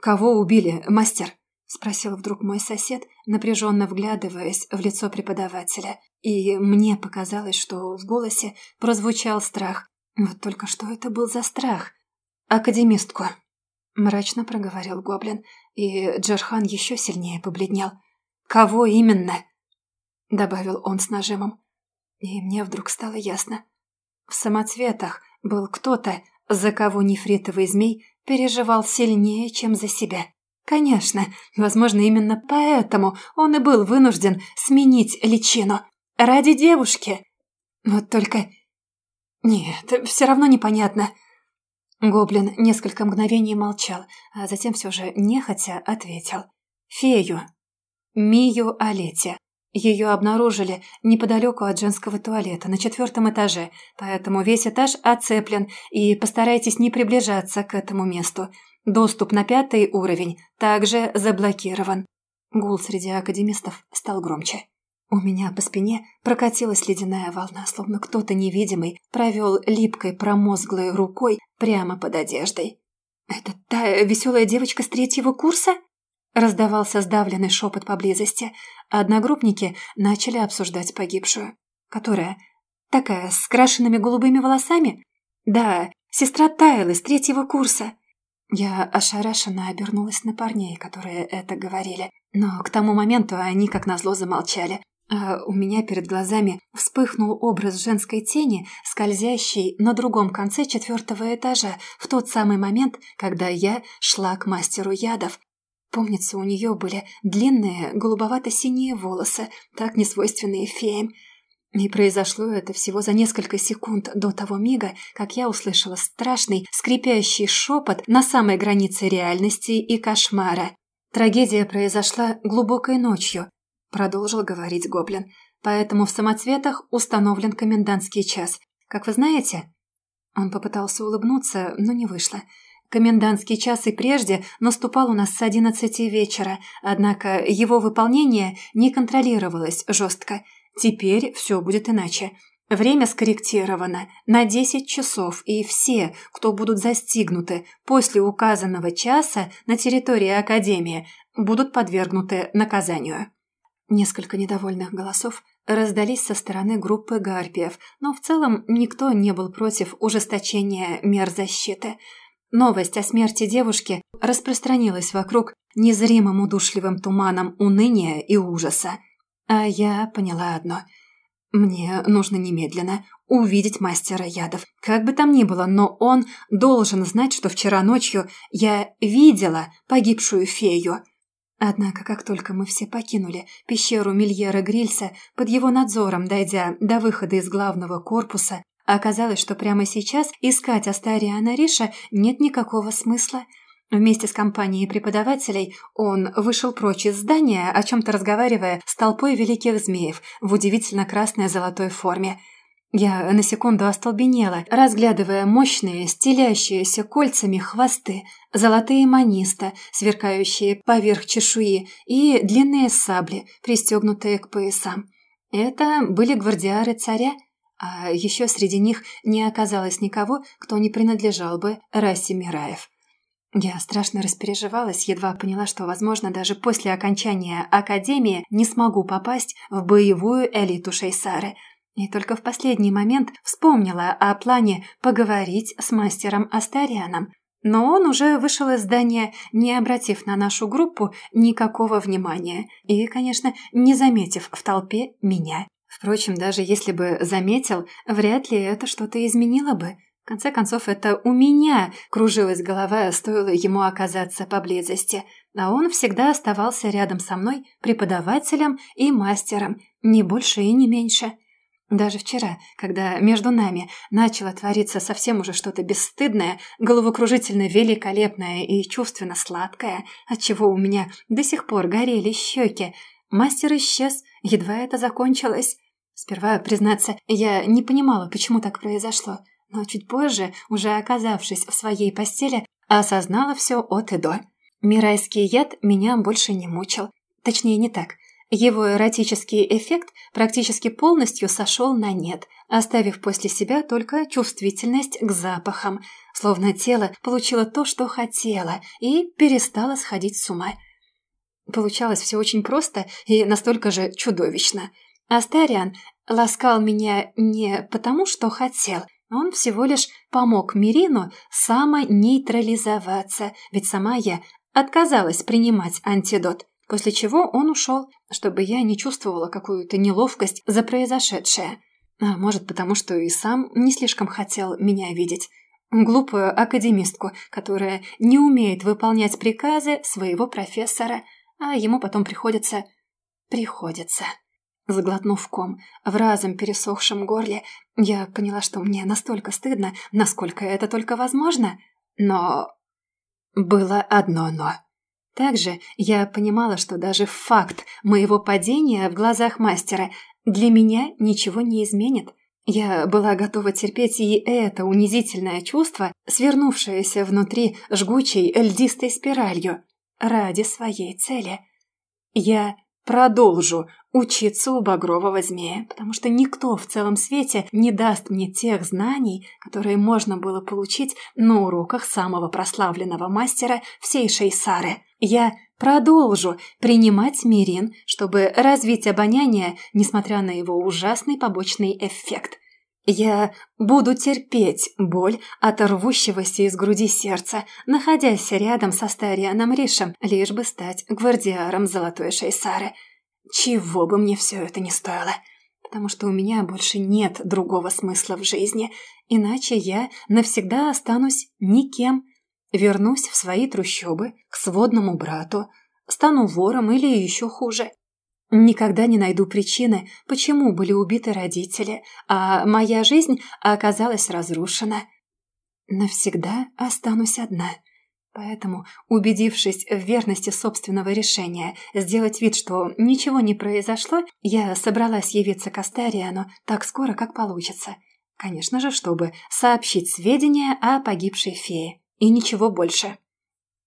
«Кого убили, мастер?» — спросил вдруг мой сосед, напряженно вглядываясь в лицо преподавателя. И мне показалось, что в голосе прозвучал страх. Вот только что это был за страх? «Академистку», — мрачно проговорил гоблин, и Джерхан еще сильнее побледнел. «Кого именно?» — добавил он с нажимом. И мне вдруг стало ясно. В самоцветах был кто-то, за кого нефритовый змей переживал сильнее, чем за себя. Конечно, возможно, именно поэтому он и был вынужден сменить личину. Ради девушки. Вот только... Нет, все равно непонятно. Гоблин несколько мгновений молчал, а затем все же нехотя ответил. «Фею. Мию Олете. Ее обнаружили неподалеку от женского туалета на четвертом этаже, поэтому весь этаж оцеплен, и постарайтесь не приближаться к этому месту. Доступ на пятый уровень также заблокирован. Гул среди академистов стал громче. У меня по спине прокатилась ледяная волна, словно кто-то невидимый провел липкой промозглой рукой прямо под одеждой. «Это та веселая девочка с третьего курса?» Раздавался сдавленный шепот поблизости. Одногруппники начали обсуждать погибшую. Которая? Такая, с крашенными голубыми волосами? Да, сестра Тайл из третьего курса. Я ошарашенно обернулась на парней, которые это говорили. Но к тому моменту они, как назло, замолчали. А у меня перед глазами вспыхнул образ женской тени, скользящей на другом конце четвертого этажа, в тот самый момент, когда я шла к мастеру ядов. Помнится, у нее были длинные голубовато-синие волосы, так несвойственные феям. И произошло это всего за несколько секунд до того мига, как я услышала страшный, скрипящий шепот на самой границе реальности и кошмара. Трагедия произошла глубокой ночью, продолжил говорить гоблин. Поэтому в самоцветах установлен комендантский час. Как вы знаете? Он попытался улыбнуться, но не вышло. Комендантский час и прежде наступал у нас с одиннадцати вечера, однако его выполнение не контролировалось жестко – Теперь все будет иначе. Время скорректировано на 10 часов, и все, кто будут застигнуты после указанного часа на территории Академии, будут подвергнуты наказанию. Несколько недовольных голосов раздались со стороны группы гарпиев, но в целом никто не был против ужесточения мер защиты. Новость о смерти девушки распространилась вокруг незримым удушливым туманом уныния и ужаса. А я поняла одно. Мне нужно немедленно увидеть мастера ядов. Как бы там ни было, но он должен знать, что вчера ночью я видела погибшую фею. Однако, как только мы все покинули пещеру Мильера Грильса, под его надзором, дойдя до выхода из главного корпуса, оказалось, что прямо сейчас искать Астариана Риша нет никакого смысла – Вместе с компанией преподавателей он вышел прочь из здания, о чем-то разговаривая с толпой великих змеев в удивительно красной золотой форме. Я на секунду остолбенела, разглядывая мощные, стелящиеся кольцами хвосты, золотые маниста, сверкающие поверх чешуи, и длинные сабли, пристегнутые к поясам. Это были гвардиары царя, а еще среди них не оказалось никого, кто не принадлежал бы расе Мираев. Я страшно распереживалась, едва поняла, что, возможно, даже после окончания академии не смогу попасть в боевую элиту Шейсары. И только в последний момент вспомнила о плане поговорить с мастером Астарианом. Но он уже вышел из здания, не обратив на нашу группу никакого внимания. И, конечно, не заметив в толпе меня. Впрочем, даже если бы заметил, вряд ли это что-то изменило бы. В конце концов, это у меня кружилась голова, стоило ему оказаться поблизости, а он всегда оставался рядом со мной преподавателем и мастером, не больше и не меньше. Даже вчера, когда между нами начало твориться совсем уже что-то бесстыдное, головокружительно великолепное и чувственно сладкое, отчего у меня до сих пор горели щеки, мастер исчез, едва это закончилось. Сперва, признаться, я не понимала, почему так произошло – но чуть позже, уже оказавшись в своей постели, осознала все от и до. Мирайский яд меня больше не мучил. Точнее, не так. Его эротический эффект практически полностью сошел на нет, оставив после себя только чувствительность к запахам, словно тело получило то, что хотело, и перестало сходить с ума. Получалось все очень просто и настолько же чудовищно. Астариан ласкал меня не потому, что хотел, он всего лишь помог Мирину самонейтрализоваться, ведь сама я отказалась принимать антидот, после чего он ушел, чтобы я не чувствовала какую-то неловкость за произошедшее. А может, потому что и сам не слишком хотел меня видеть. Глупую академистку, которая не умеет выполнять приказы своего профессора, а ему потом приходится... приходится... Заглотнув ком в разом пересохшем горле, я поняла, что мне настолько стыдно, насколько это только возможно. Но было одно «но». Также я понимала, что даже факт моего падения в глазах мастера для меня ничего не изменит. Я была готова терпеть и это унизительное чувство, свернувшееся внутри жгучей льдистой спиралью, ради своей цели. Я продолжу учиться у багрового змея, потому что никто в целом свете не даст мне тех знаний, которые можно было получить на уроках самого прославленного мастера всей Шейсары. Я продолжу принимать мирин, чтобы развить обоняние, несмотря на его ужасный побочный эффект. Я буду терпеть боль от рвущегося из груди сердца, находясь рядом со Старианом Ришем, лишь бы стать гвардиаром Золотой Шейсары. Чего бы мне все это ни стоило. Потому что у меня больше нет другого смысла в жизни, иначе я навсегда останусь никем. Вернусь в свои трущобы, к сводному брату, стану вором или еще хуже. Никогда не найду причины, почему были убиты родители, а моя жизнь оказалась разрушена. Навсегда останусь одна. Поэтому, убедившись в верности собственного решения сделать вид, что ничего не произошло, я собралась явиться к Астариану так скоро, как получится. Конечно же, чтобы сообщить сведения о погибшей фее. И ничего больше.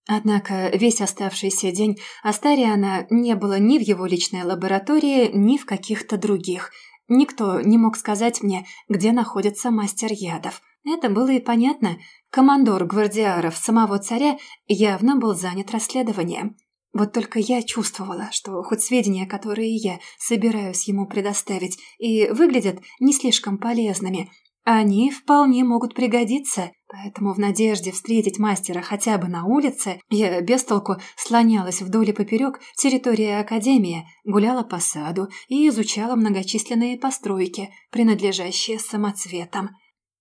Однако весь оставшийся день Астариана не было ни в его личной лаборатории, ни в каких-то других. Никто не мог сказать мне, где находится мастер ядов. Это было и понятно. Командор гвардиаров самого царя явно был занят расследованием. Вот только я чувствовала, что хоть сведения, которые я собираюсь ему предоставить, и выглядят не слишком полезными, они вполне могут пригодиться, поэтому в надежде встретить мастера хотя бы на улице, я без толку слонялась вдоль и поперек территории Академии, гуляла по саду и изучала многочисленные постройки, принадлежащие самоцветам.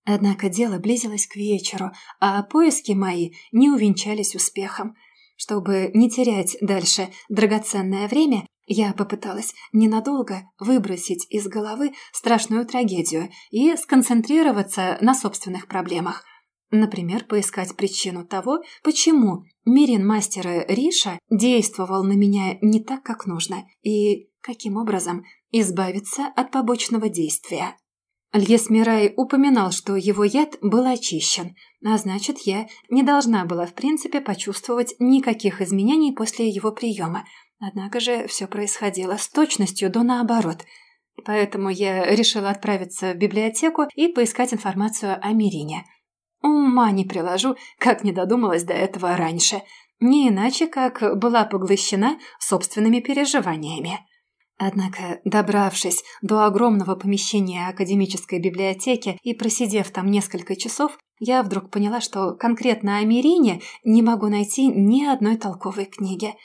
Однако дело близилось к вечеру, а поиски мои не увенчались успехом. Чтобы не терять дальше драгоценное время, я попыталась ненадолго выбросить из головы страшную трагедию и сконцентрироваться на собственных проблемах. Например, поискать причину того, почему Мирин мастера Риша действовал на меня не так, как нужно, и каким образом избавиться от побочного действия. Льес Мирай упоминал, что его яд был очищен, а значит, я не должна была в принципе почувствовать никаких изменений после его приема – Однако же все происходило с точностью до наоборот. Поэтому я решила отправиться в библиотеку и поискать информацию о Мирине. Ума не приложу, как не додумалась до этого раньше. Не иначе, как была поглощена собственными переживаниями. Однако, добравшись до огромного помещения академической библиотеки и просидев там несколько часов, я вдруг поняла, что конкретно о Мирине не могу найти ни одной толковой книги –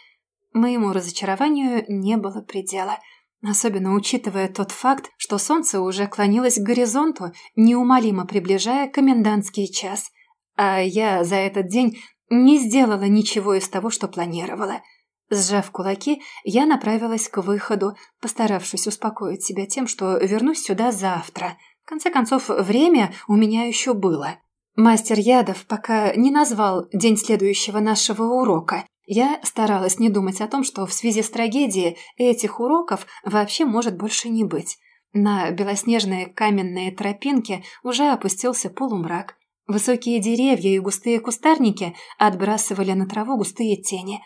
Моему разочарованию не было предела, особенно учитывая тот факт, что солнце уже клонилось к горизонту, неумолимо приближая комендантский час, а я за этот день не сделала ничего из того, что планировала. Сжав кулаки, я направилась к выходу, постаравшись успокоить себя тем, что вернусь сюда завтра. В конце концов, время у меня еще было. Мастер Ядов пока не назвал день следующего нашего урока, я старалась не думать о том, что в связи с трагедией этих уроков вообще может больше не быть. На белоснежные каменные тропинки уже опустился полумрак. Высокие деревья и густые кустарники отбрасывали на траву густые тени.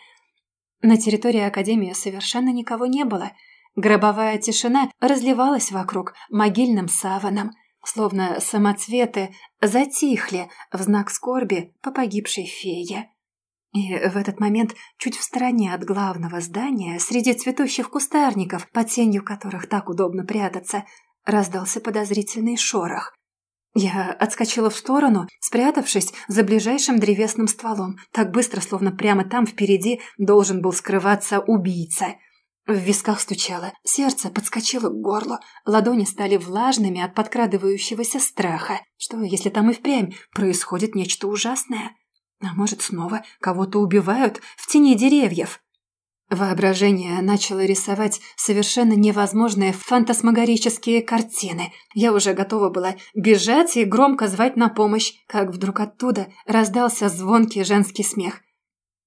На территории Академии совершенно никого не было. Гробовая тишина разливалась вокруг могильным саваном, словно самоцветы затихли в знак скорби по погибшей фее. И в этот момент, чуть в стороне от главного здания, среди цветущих кустарников, под тенью которых так удобно прятаться, раздался подозрительный шорох. Я отскочила в сторону, спрятавшись за ближайшим древесным стволом, так быстро, словно прямо там впереди должен был скрываться убийца. В висках стучало, сердце подскочило к горлу, ладони стали влажными от подкрадывающегося страха. Что, если там и впрямь происходит нечто ужасное? А может, снова кого-то убивают в тени деревьев? Воображение начало рисовать совершенно невозможные фантасмагорические картины. Я уже готова была бежать и громко звать на помощь, как вдруг оттуда раздался звонкий женский смех.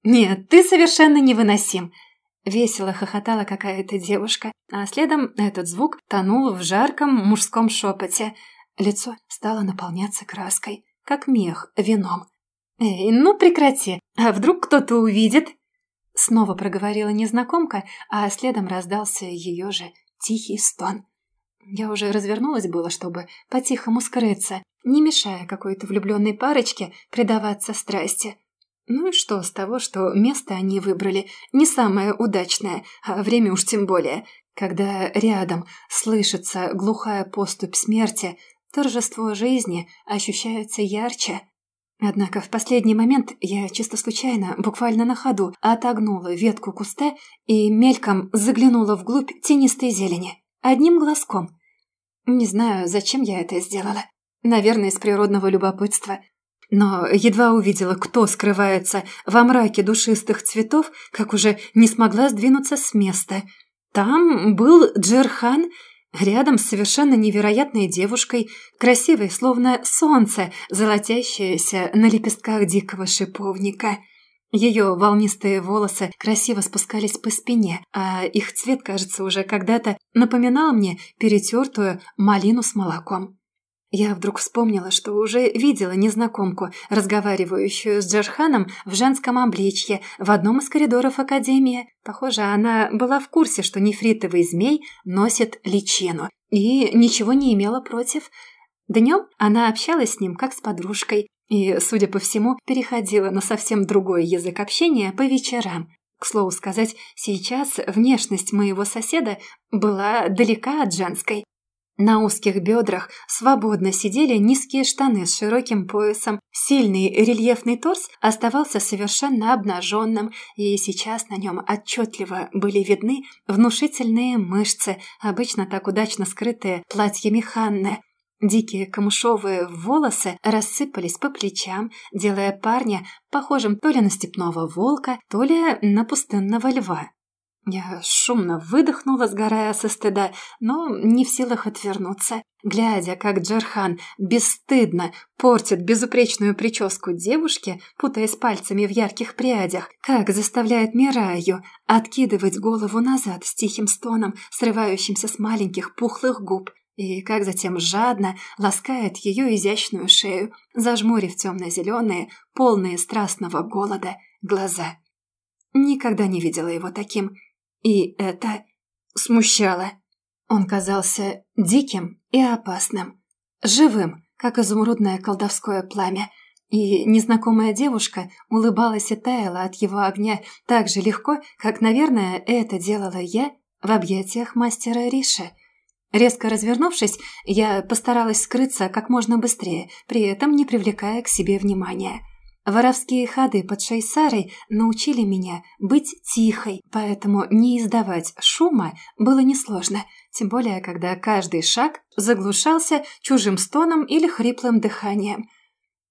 «Нет, ты совершенно невыносим!» Весело хохотала какая-то девушка, а следом этот звук тонул в жарком мужском шепоте. Лицо стало наполняться краской, как мех вином. «Эй, ну прекрати! А вдруг кто-то увидит?» Снова проговорила незнакомка, а следом раздался ее же тихий стон. Я уже развернулась было, чтобы по-тихому скрыться, не мешая какой-то влюбленной парочке предаваться страсти. Ну и что с того, что место они выбрали не самое удачное, а время уж тем более. Когда рядом слышится глухая поступь смерти, торжество жизни ощущается ярче. Однако в последний момент я чисто случайно, буквально на ходу, отогнула ветку куста и мельком заглянула вглубь тенистой зелени. Одним глазком. Не знаю, зачем я это сделала. Наверное, из природного любопытства. Но едва увидела, кто скрывается во мраке душистых цветов, как уже не смогла сдвинуться с места. Там был Джерхан, рядом с совершенно невероятной девушкой, красивой, словно солнце, золотящееся на лепестках дикого шиповника. Ее волнистые волосы красиво спускались по спине, а их цвет, кажется, уже когда-то напоминал мне перетертую малину с молоком. Я вдруг вспомнила, что уже видела незнакомку, разговаривающую с Джарханом в женском обличье в одном из коридоров Академии. Похоже, она была в курсе, что нефритовый змей носит личину, и ничего не имела против. Днем она общалась с ним как с подружкой, и, судя по всему, переходила на совсем другой язык общения по вечерам. К слову сказать, сейчас внешность моего соседа была далека от женской. На узких бедрах свободно сидели низкие штаны с широким поясом. Сильный рельефный торс оставался совершенно обнаженным, и сейчас на нем отчетливо были видны внушительные мышцы, обычно так удачно скрытые платьями Ханны. Дикие камышовые волосы рассыпались по плечам, делая парня похожим то ли на степного волка, то ли на пустынного льва. Я шумно выдохнула, сгорая со стыда, но не в силах отвернуться. Глядя, как Джерхан бесстыдно портит безупречную прическу девушки, путаясь пальцами в ярких прядях, как заставляет Мираю откидывать голову назад с тихим стоном, срывающимся с маленьких пухлых губ, и как затем жадно ласкает ее изящную шею, зажмурив темно-зеленые, полные страстного голода, глаза. Никогда не видела его таким – и это смущало. Он казался диким и опасным, живым, как изумрудное колдовское пламя, и незнакомая девушка улыбалась и таяла от его огня так же легко, как, наверное, это делала я в объятиях мастера Риши. Резко развернувшись, я постаралась скрыться как можно быстрее, при этом не привлекая к себе внимания. Воровские ходы под Шейсарой научили меня быть тихой, поэтому не издавать шума было несложно, тем более, когда каждый шаг заглушался чужим стоном или хриплым дыханием.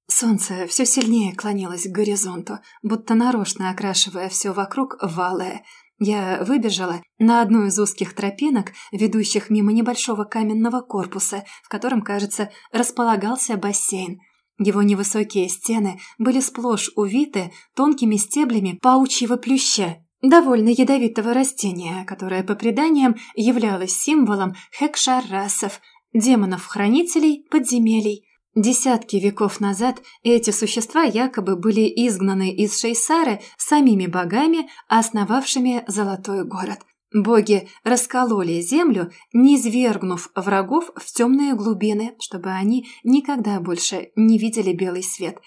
Солнце все сильнее клонилось к горизонту, будто нарочно окрашивая все вокруг валое. Я выбежала на одну из узких тропинок, ведущих мимо небольшого каменного корпуса, в котором, кажется, располагался бассейн – его невысокие стены были сплошь увиты тонкими стеблями паучьего плюща, довольно ядовитого растения, которое, по преданиям, являлось символом хекшаррасов, демонов-хранителей подземелий. Десятки веков назад эти существа якобы были изгнаны из Шейсары самими богами, основавшими Золотой город. Боги раскололи землю, низвергнув врагов в темные глубины, чтобы они никогда больше не видели белый свет.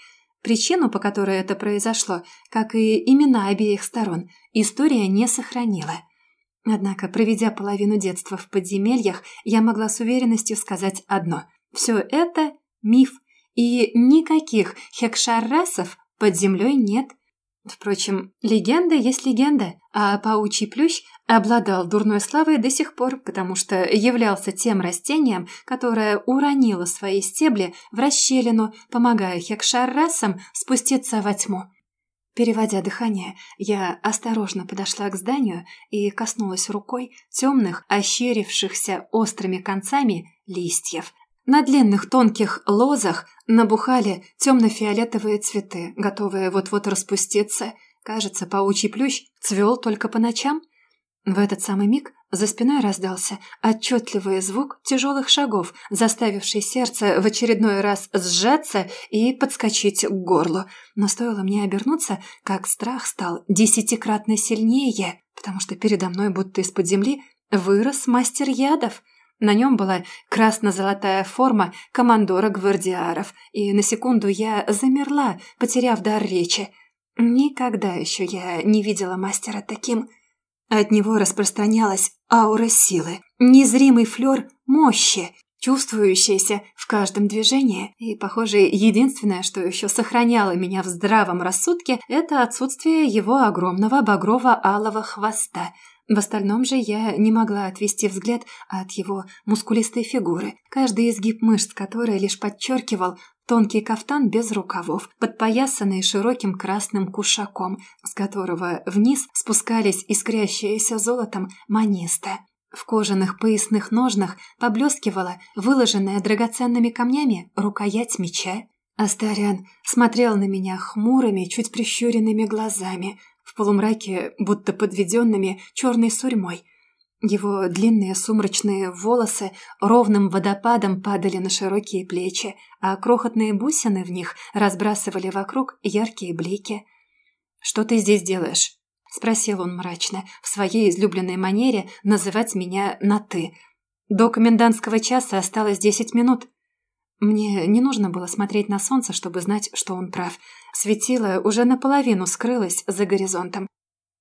Причину, по которой это произошло, как и имена обеих сторон, история не сохранила. Однако, проведя половину детства в подземельях, я могла с уверенностью сказать одно. Все это миф, и никаких хекшаррасов под землей нет – Впрочем, легенда есть легенда, а паучий плющ обладал дурной славой до сих пор, потому что являлся тем растением, которое уронило свои стебли в расщелину, помогая хекшаррасам спуститься во тьму. Переводя дыхание, я осторожно подошла к зданию и коснулась рукой темных, ощерившихся острыми концами листьев, на длинных тонких лозах набухали темно-фиолетовые цветы, готовые вот-вот распуститься. Кажется, паучий плющ цвел только по ночам. В этот самый миг за спиной раздался отчетливый звук тяжелых шагов, заставивший сердце в очередной раз сжаться и подскочить к горлу. Но стоило мне обернуться, как страх стал десятикратно сильнее, потому что передо мной будто из-под земли вырос мастер ядов — на нем была красно-золотая форма командора гвардиаров, и на секунду я замерла, потеряв дар речи. Никогда еще я не видела мастера таким. От него распространялась аура силы, незримый флер мощи, чувствующееся в каждом движении. И, похоже, единственное, что еще сохраняло меня в здравом рассудке, это отсутствие его огромного багрово-алого хвоста. В остальном же я не могла отвести взгляд от его мускулистой фигуры, каждый изгиб мышц которой лишь подчеркивал тонкий кафтан без рукавов, подпоясанный широким красным кушаком, с которого вниз спускались искрящиеся золотом манисты. В кожаных поясных ножнах поблескивала выложенная драгоценными камнями рукоять меча. Астариан смотрел на меня хмурыми, чуть прищуренными глазами, в полумраке, будто подведенными черной сурьмой. Его длинные сумрачные волосы ровным водопадом падали на широкие плечи, а крохотные бусины в них разбрасывали вокруг яркие блики. «Что ты здесь делаешь?» – спросил он мрачно, в своей излюбленной манере называть меня на «ты». «До комендантского часа осталось десять минут». Мне не нужно было смотреть на солнце, чтобы знать, что он прав. Светило уже наполовину скрылось за горизонтом.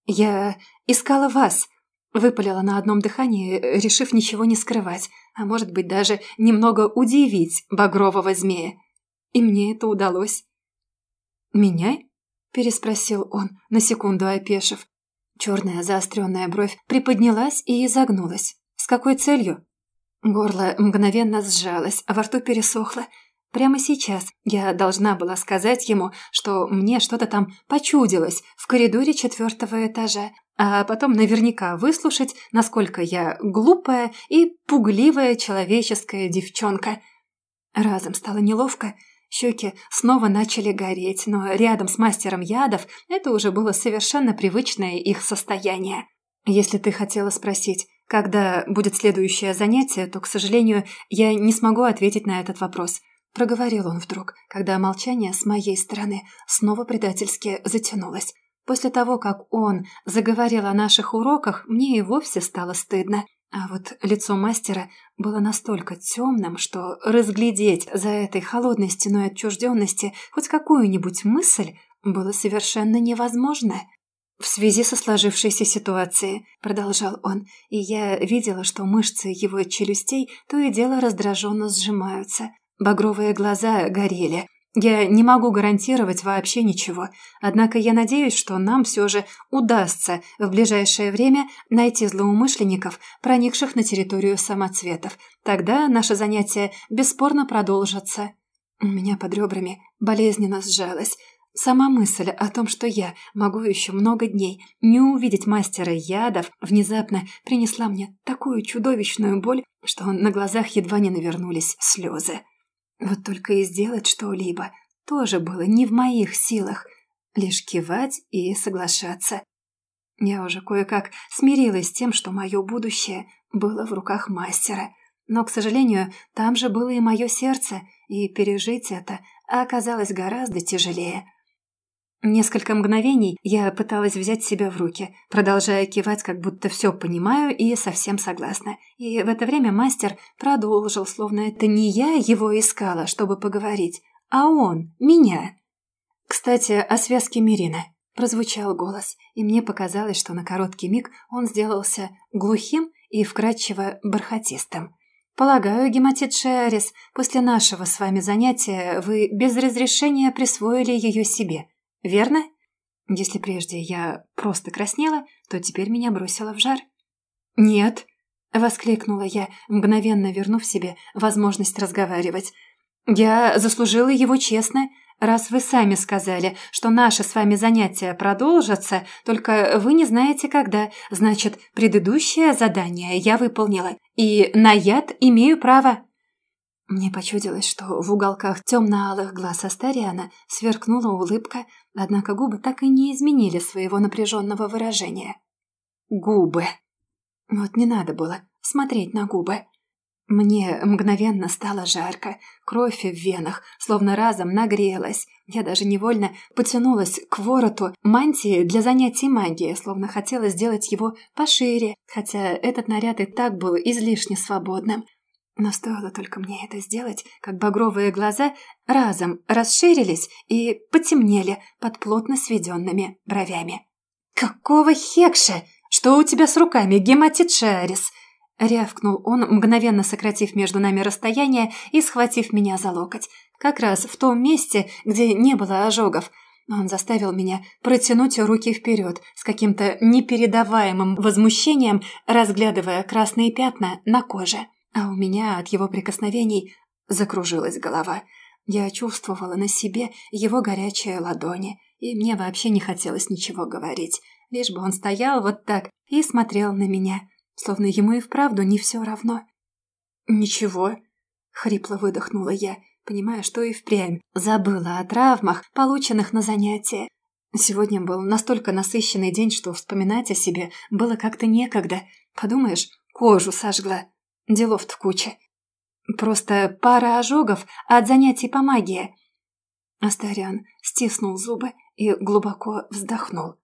«Я искала вас», – выпалила на одном дыхании, решив ничего не скрывать, а может быть даже немного удивить багрового змея. И мне это удалось. «Меня?» – переспросил он, на секунду опешив. Черная заостренная бровь приподнялась и изогнулась. «С какой целью?» Горло мгновенно сжалось, а во рту пересохло. Прямо сейчас я должна была сказать ему, что мне что-то там почудилось в коридоре четвертого этажа, а потом наверняка выслушать, насколько я глупая и пугливая человеческая девчонка. Разом стало неловко, Щеки снова начали гореть, но рядом с мастером ядов это уже было совершенно привычное их состояние. Если ты хотела спросить, когда будет следующее занятие, то, к сожалению, я не смогу ответить на этот вопрос. Проговорил он вдруг, когда молчание с моей стороны снова предательски затянулось. После того, как он заговорил о наших уроках, мне и вовсе стало стыдно. А вот лицо мастера было настолько темным, что разглядеть за этой холодной стеной отчужденности хоть какую-нибудь мысль было совершенно невозможно. «В связи со сложившейся ситуацией», — продолжал он, и я видела, что мышцы его челюстей то и дело раздраженно сжимаются. Багровые глаза горели, я не могу гарантировать вообще ничего, однако я надеюсь, что нам все же удастся в ближайшее время найти злоумышленников, проникших на территорию самоцветов. Тогда наше занятие бесспорно продолжится. У меня под ребрами болезненно сжалось. Сама мысль о том, что я могу еще много дней не увидеть мастера ядов, внезапно принесла мне такую чудовищную боль, что на глазах едва не навернулись слезы. Вот только и сделать что-либо тоже было не в моих силах, лишь кивать и соглашаться. Я уже кое-как смирилась с тем, что мое будущее было в руках мастера. Но, к сожалению, там же было и мое сердце, и пережить это оказалось гораздо тяжелее. Несколько мгновений я пыталась взять себя в руки, продолжая кивать, как будто все понимаю и совсем согласна. И в это время мастер продолжил, словно это не я его искала, чтобы поговорить, а он, меня. «Кстати, о связке Мирина», – прозвучал голос, и мне показалось, что на короткий миг он сделался глухим и вкрадчиво бархатистым. «Полагаю, гематит Шиарис, после нашего с вами занятия вы без разрешения присвоили ее себе» верно? Если прежде я просто краснела, то теперь меня бросило в жар. «Нет», — воскликнула я, мгновенно вернув себе возможность разговаривать. «Я заслужила его честно, раз вы сами сказали, что наши с вами занятия продолжатся, только вы не знаете когда, значит, предыдущее задание я выполнила, и на яд имею право». Мне почудилось, что в уголках темно-алых глаз Астариана сверкнула улыбка, однако губы так и не изменили своего напряженного выражения. Губы. Вот не надо было смотреть на губы. Мне мгновенно стало жарко, кровь в венах словно разом нагрелась. Я даже невольно потянулась к вороту мантии для занятий магией, словно хотела сделать его пошире, хотя этот наряд и так был излишне свободным. Но стоило только мне это сделать, как багровые глаза разом расширились и потемнели под плотно сведенными бровями. «Какого хекша? Что у тебя с руками, гематит Шарис?» Рявкнул он, мгновенно сократив между нами расстояние и схватив меня за локоть. Как раз в том месте, где не было ожогов. Он заставил меня протянуть руки вперед, с каким-то непередаваемым возмущением, разглядывая красные пятна на коже. А у меня от его прикосновений закружилась голова. Я чувствовала на себе его горячие ладони, и мне вообще не хотелось ничего говорить. Лишь бы он стоял вот так и смотрел на меня, словно ему и вправду не все равно. «Ничего», — хрипло выдохнула я, понимая, что и впрямь забыла о травмах, полученных на занятии. Сегодня был настолько насыщенный день, что вспоминать о себе было как-то некогда. Подумаешь, кожу сожгла. Делов-то куча. Просто пара ожогов от занятий по магии. Астарян стиснул зубы и глубоко вздохнул.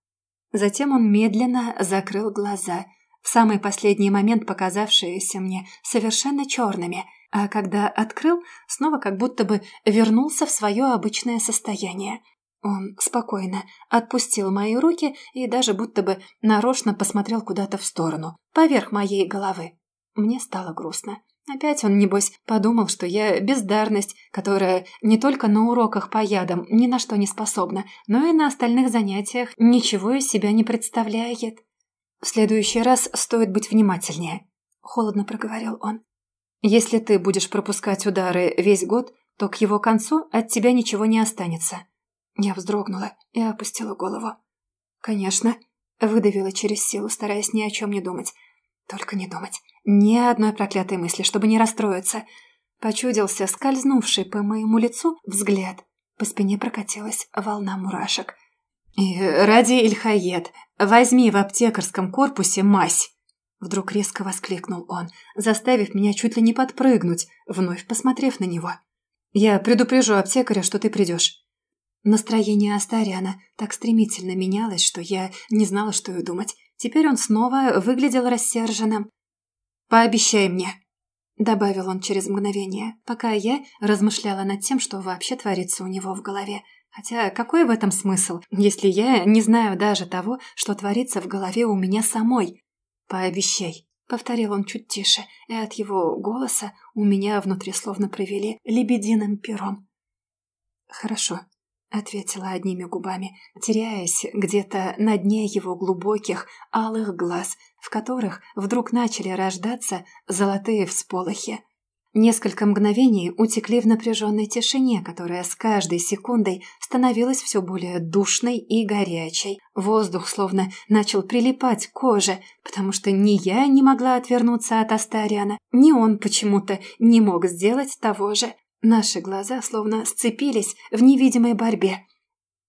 Затем он медленно закрыл глаза, в самый последний момент показавшиеся мне совершенно черными, а когда открыл, снова как будто бы вернулся в свое обычное состояние. Он спокойно отпустил мои руки и даже будто бы нарочно посмотрел куда-то в сторону, поверх моей головы. Мне стало грустно. Опять он, небось, подумал, что я бездарность, которая не только на уроках по ядам ни на что не способна, но и на остальных занятиях ничего из себя не представляет. «В следующий раз стоит быть внимательнее», — холодно проговорил он. «Если ты будешь пропускать удары весь год, то к его концу от тебя ничего не останется». Я вздрогнула и опустила голову. «Конечно», — выдавила через силу, стараясь ни о чем не думать. Только не думать. Ни одной проклятой мысли, чтобы не расстроиться. Почудился скользнувший по моему лицу взгляд. По спине прокатилась волна мурашек. «И ради Ильхаед, возьми в аптекарском корпусе мазь!» Вдруг резко воскликнул он, заставив меня чуть ли не подпрыгнуть, вновь посмотрев на него. «Я предупрежу аптекаря, что ты придешь». Настроение Астариана так стремительно менялось, что я не знала, что и думать. Теперь он снова выглядел рассерженным. «Пообещай мне», — добавил он через мгновение, пока я размышляла над тем, что вообще творится у него в голове. Хотя какой в этом смысл, если я не знаю даже того, что творится в голове у меня самой? «Пообещай», — повторил он чуть тише, и от его голоса у меня внутри словно провели лебединым пером. «Хорошо», — ответила одними губами, теряясь где-то на дне его глубоких алых глаз, в которых вдруг начали рождаться золотые всполохи. Несколько мгновений утекли в напряженной тишине, которая с каждой секундой становилась все более душной и горячей. Воздух словно начал прилипать к коже, потому что ни я не могла отвернуться от Астариана, ни он почему-то не мог сделать того же. Наши глаза словно сцепились в невидимой борьбе.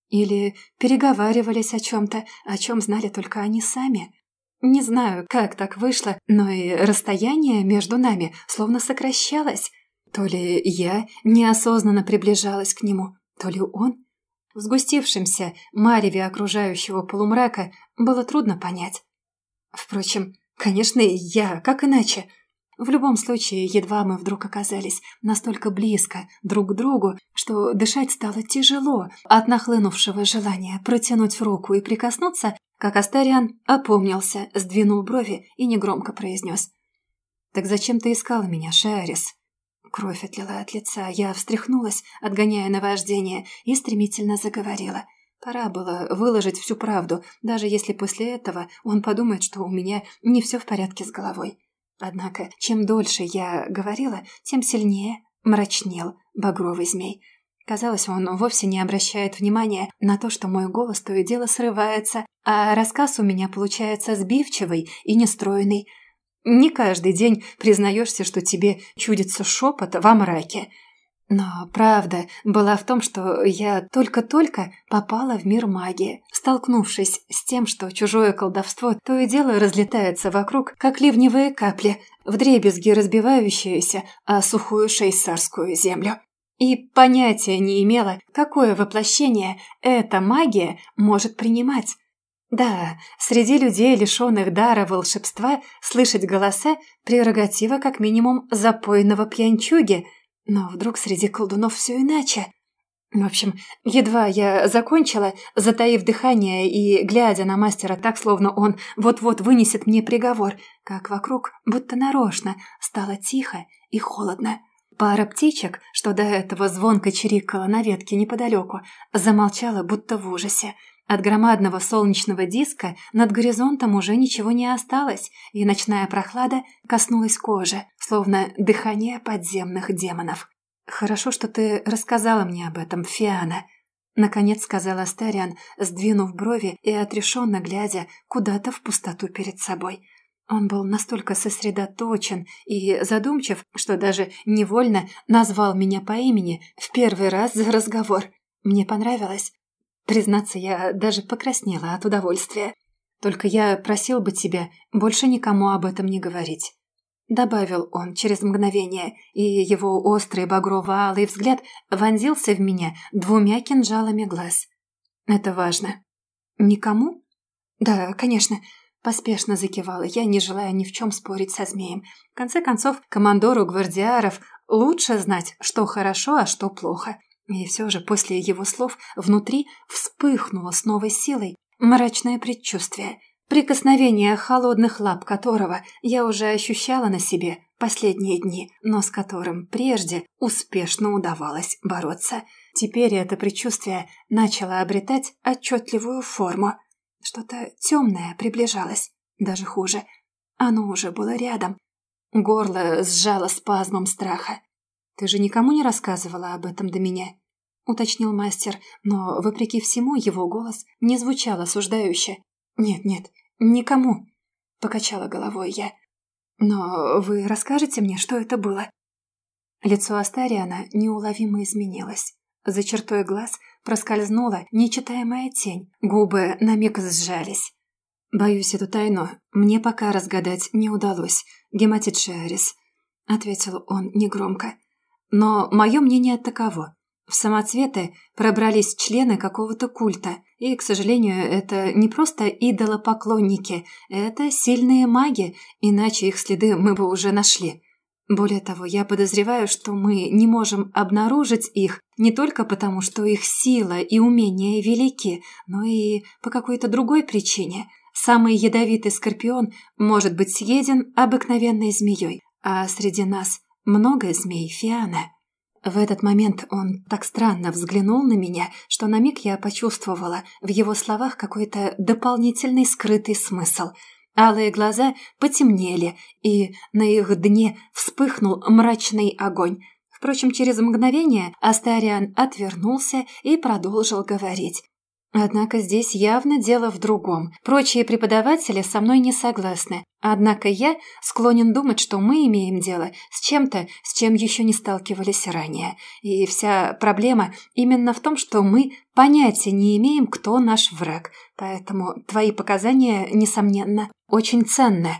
Или переговаривались о чем-то, о чем знали только они сами. Не знаю, как так вышло, но и расстояние между нами словно сокращалось. То ли я неосознанно приближалась к нему, то ли он. В сгустившемся мареве окружающего полумрака было трудно понять. Впрочем, конечно, я, как иначе – в любом случае, едва мы вдруг оказались настолько близко друг к другу, что дышать стало тяжело от нахлынувшего желания протянуть руку и прикоснуться, как Астариан опомнился, сдвинул брови и негромко произнес. «Так зачем ты искала меня, Шиарис?» Кровь отлила от лица, я встряхнулась, отгоняя наваждение, и стремительно заговорила. Пора было выложить всю правду, даже если после этого он подумает, что у меня не все в порядке с головой. Однако, чем дольше я говорила, тем сильнее мрачнел багровый змей. Казалось, он вовсе не обращает внимания на то, что мой голос то и дело срывается, а рассказ у меня получается сбивчивый и нестроенный. Не каждый день признаешься, что тебе чудится шепот во мраке – но правда была в том, что я только-только попала в мир магии, столкнувшись с тем, что чужое колдовство то и дело разлетается вокруг, как ливневые капли, вдребезги разбивающиеся о сухую шейсарскую землю. И понятия не имела, какое воплощение эта магия может принимать. Да, среди людей, лишенных дара волшебства, слышать голоса – прерогатива как минимум запойного пьянчуги – но вдруг среди колдунов все иначе. В общем, едва я закончила, затаив дыхание и глядя на мастера так, словно он вот-вот вынесет мне приговор, как вокруг, будто нарочно, стало тихо и холодно. Пара птичек, что до этого звонко чирикала на ветке неподалеку, замолчала будто в ужасе. От громадного солнечного диска над горизонтом уже ничего не осталось, и ночная прохлада коснулась кожи, словно дыхание подземных демонов. «Хорошо, что ты рассказала мне об этом, Фиана», — наконец сказала Астариан, сдвинув брови и отрешенно глядя куда-то в пустоту перед собой. Он был настолько сосредоточен и задумчив, что даже невольно назвал меня по имени в первый раз за разговор. Мне понравилось. Признаться, я даже покраснела от удовольствия. Только я просил бы тебя больше никому об этом не говорить. Добавил он через мгновение, и его острый багрово-алый взгляд вонзился в меня двумя кинжалами глаз. Это важно. Никому? Да, конечно. Поспешно закивала я, не желая ни в чем спорить со змеем. В конце концов, командору гвардиаров лучше знать, что хорошо, а что плохо. И все же после его слов внутри вспыхнуло с новой силой мрачное предчувствие – прикосновение холодных лап которого я уже ощущала на себе последние дни, но с которым прежде успешно удавалось бороться. Теперь это предчувствие начало обретать отчетливую форму. Что-то темное приближалось, даже хуже. Оно уже было рядом. Горло сжало спазмом страха. «Ты же никому не рассказывала об этом до меня?» — уточнил мастер, но, вопреки всему, его голос не звучал осуждающе. «Нет, нет, никому», — покачала головой я. «Но вы расскажете мне, что это было?» Лицо Астариана неуловимо изменилось. За чертой глаз проскользнула нечитаемая тень, губы на миг сжались. «Боюсь, эту тайну мне пока разгадать не удалось, Гематит Шиарис», — ответил он негромко. «Но мое мнение таково. В самоцветы пробрались члены какого-то культа, и, к сожалению, это не просто идолопоклонники, это сильные маги, иначе их следы мы бы уже нашли. Более того, я подозреваю, что мы не можем обнаружить их не только потому, что их сила и умения велики, но и по какой-то другой причине. Самый ядовитый скорпион может быть съеден обыкновенной змеей, а среди нас много змей Фиана. В этот момент он так странно взглянул на меня, что на миг я почувствовала в его словах какой-то дополнительный скрытый смысл. Алые глаза потемнели, и на их дне вспыхнул мрачный огонь. Впрочем, через мгновение Астариан отвернулся и продолжил говорить. Однако здесь явно дело в другом. Прочие преподаватели со мной не согласны. Однако я склонен думать, что мы имеем дело с чем-то, с чем еще не сталкивались ранее. И вся проблема именно в том, что мы понятия не имеем, кто наш враг. Поэтому твои показания, несомненно, очень ценны.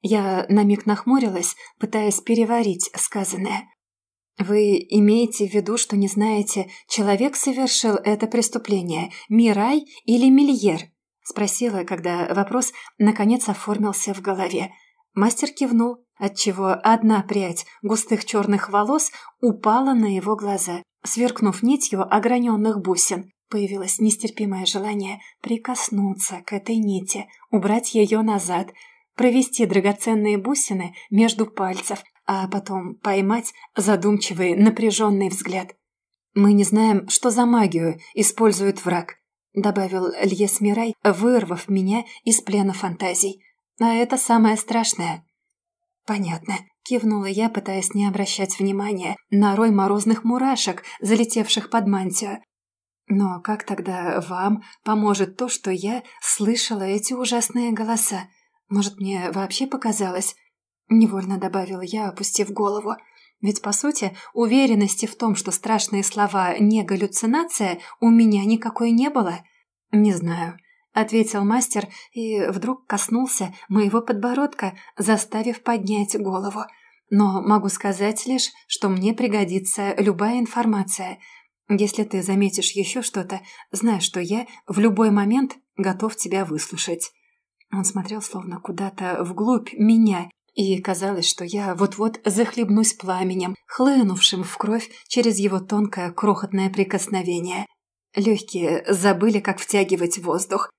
Я на миг нахмурилась, пытаясь переварить сказанное. «Вы имеете в виду, что не знаете, человек совершил это преступление, Мирай или Мильер?» – спросила, когда вопрос наконец оформился в голове. Мастер кивнул, отчего одна прядь густых черных волос упала на его глаза, сверкнув нитью ограненных бусин. Появилось нестерпимое желание прикоснуться к этой нити, убрать ее назад, провести драгоценные бусины между пальцев, а потом поймать задумчивый, напряженный взгляд. «Мы не знаем, что за магию использует враг», добавил Льес Мирай, вырвав меня из плена фантазий. «А это самое страшное». «Понятно», — кивнула я, пытаясь не обращать внимания на рой морозных мурашек, залетевших под мантию. «Но как тогда вам поможет то, что я слышала эти ужасные голоса? Может, мне вообще показалось?» Невольно добавила я, опустив голову. Ведь, по сути, уверенности в том, что страшные слова не галлюцинация, у меня никакой не было. «Не знаю», — ответил мастер и вдруг коснулся моего подбородка, заставив поднять голову. «Но могу сказать лишь, что мне пригодится любая информация. Если ты заметишь еще что-то, знай, что я в любой момент готов тебя выслушать». Он смотрел словно куда-то вглубь меня, и казалось, что я вот-вот захлебнусь пламенем, хлынувшим в кровь через его тонкое крохотное прикосновение. Легкие забыли, как втягивать воздух.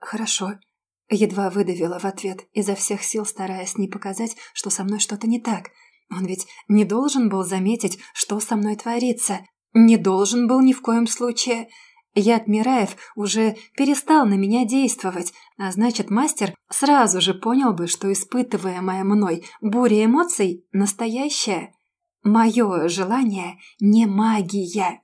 «Хорошо», — едва выдавила в ответ, изо всех сил стараясь не показать, что со мной что-то не так. Он ведь не должен был заметить, что со мной творится. Не должен был ни в коем случае. Яд Мираев уже перестал на меня действовать, а значит, мастер сразу же понял бы, что испытываемая мной буря эмоций настоящая. Мое желание не магия.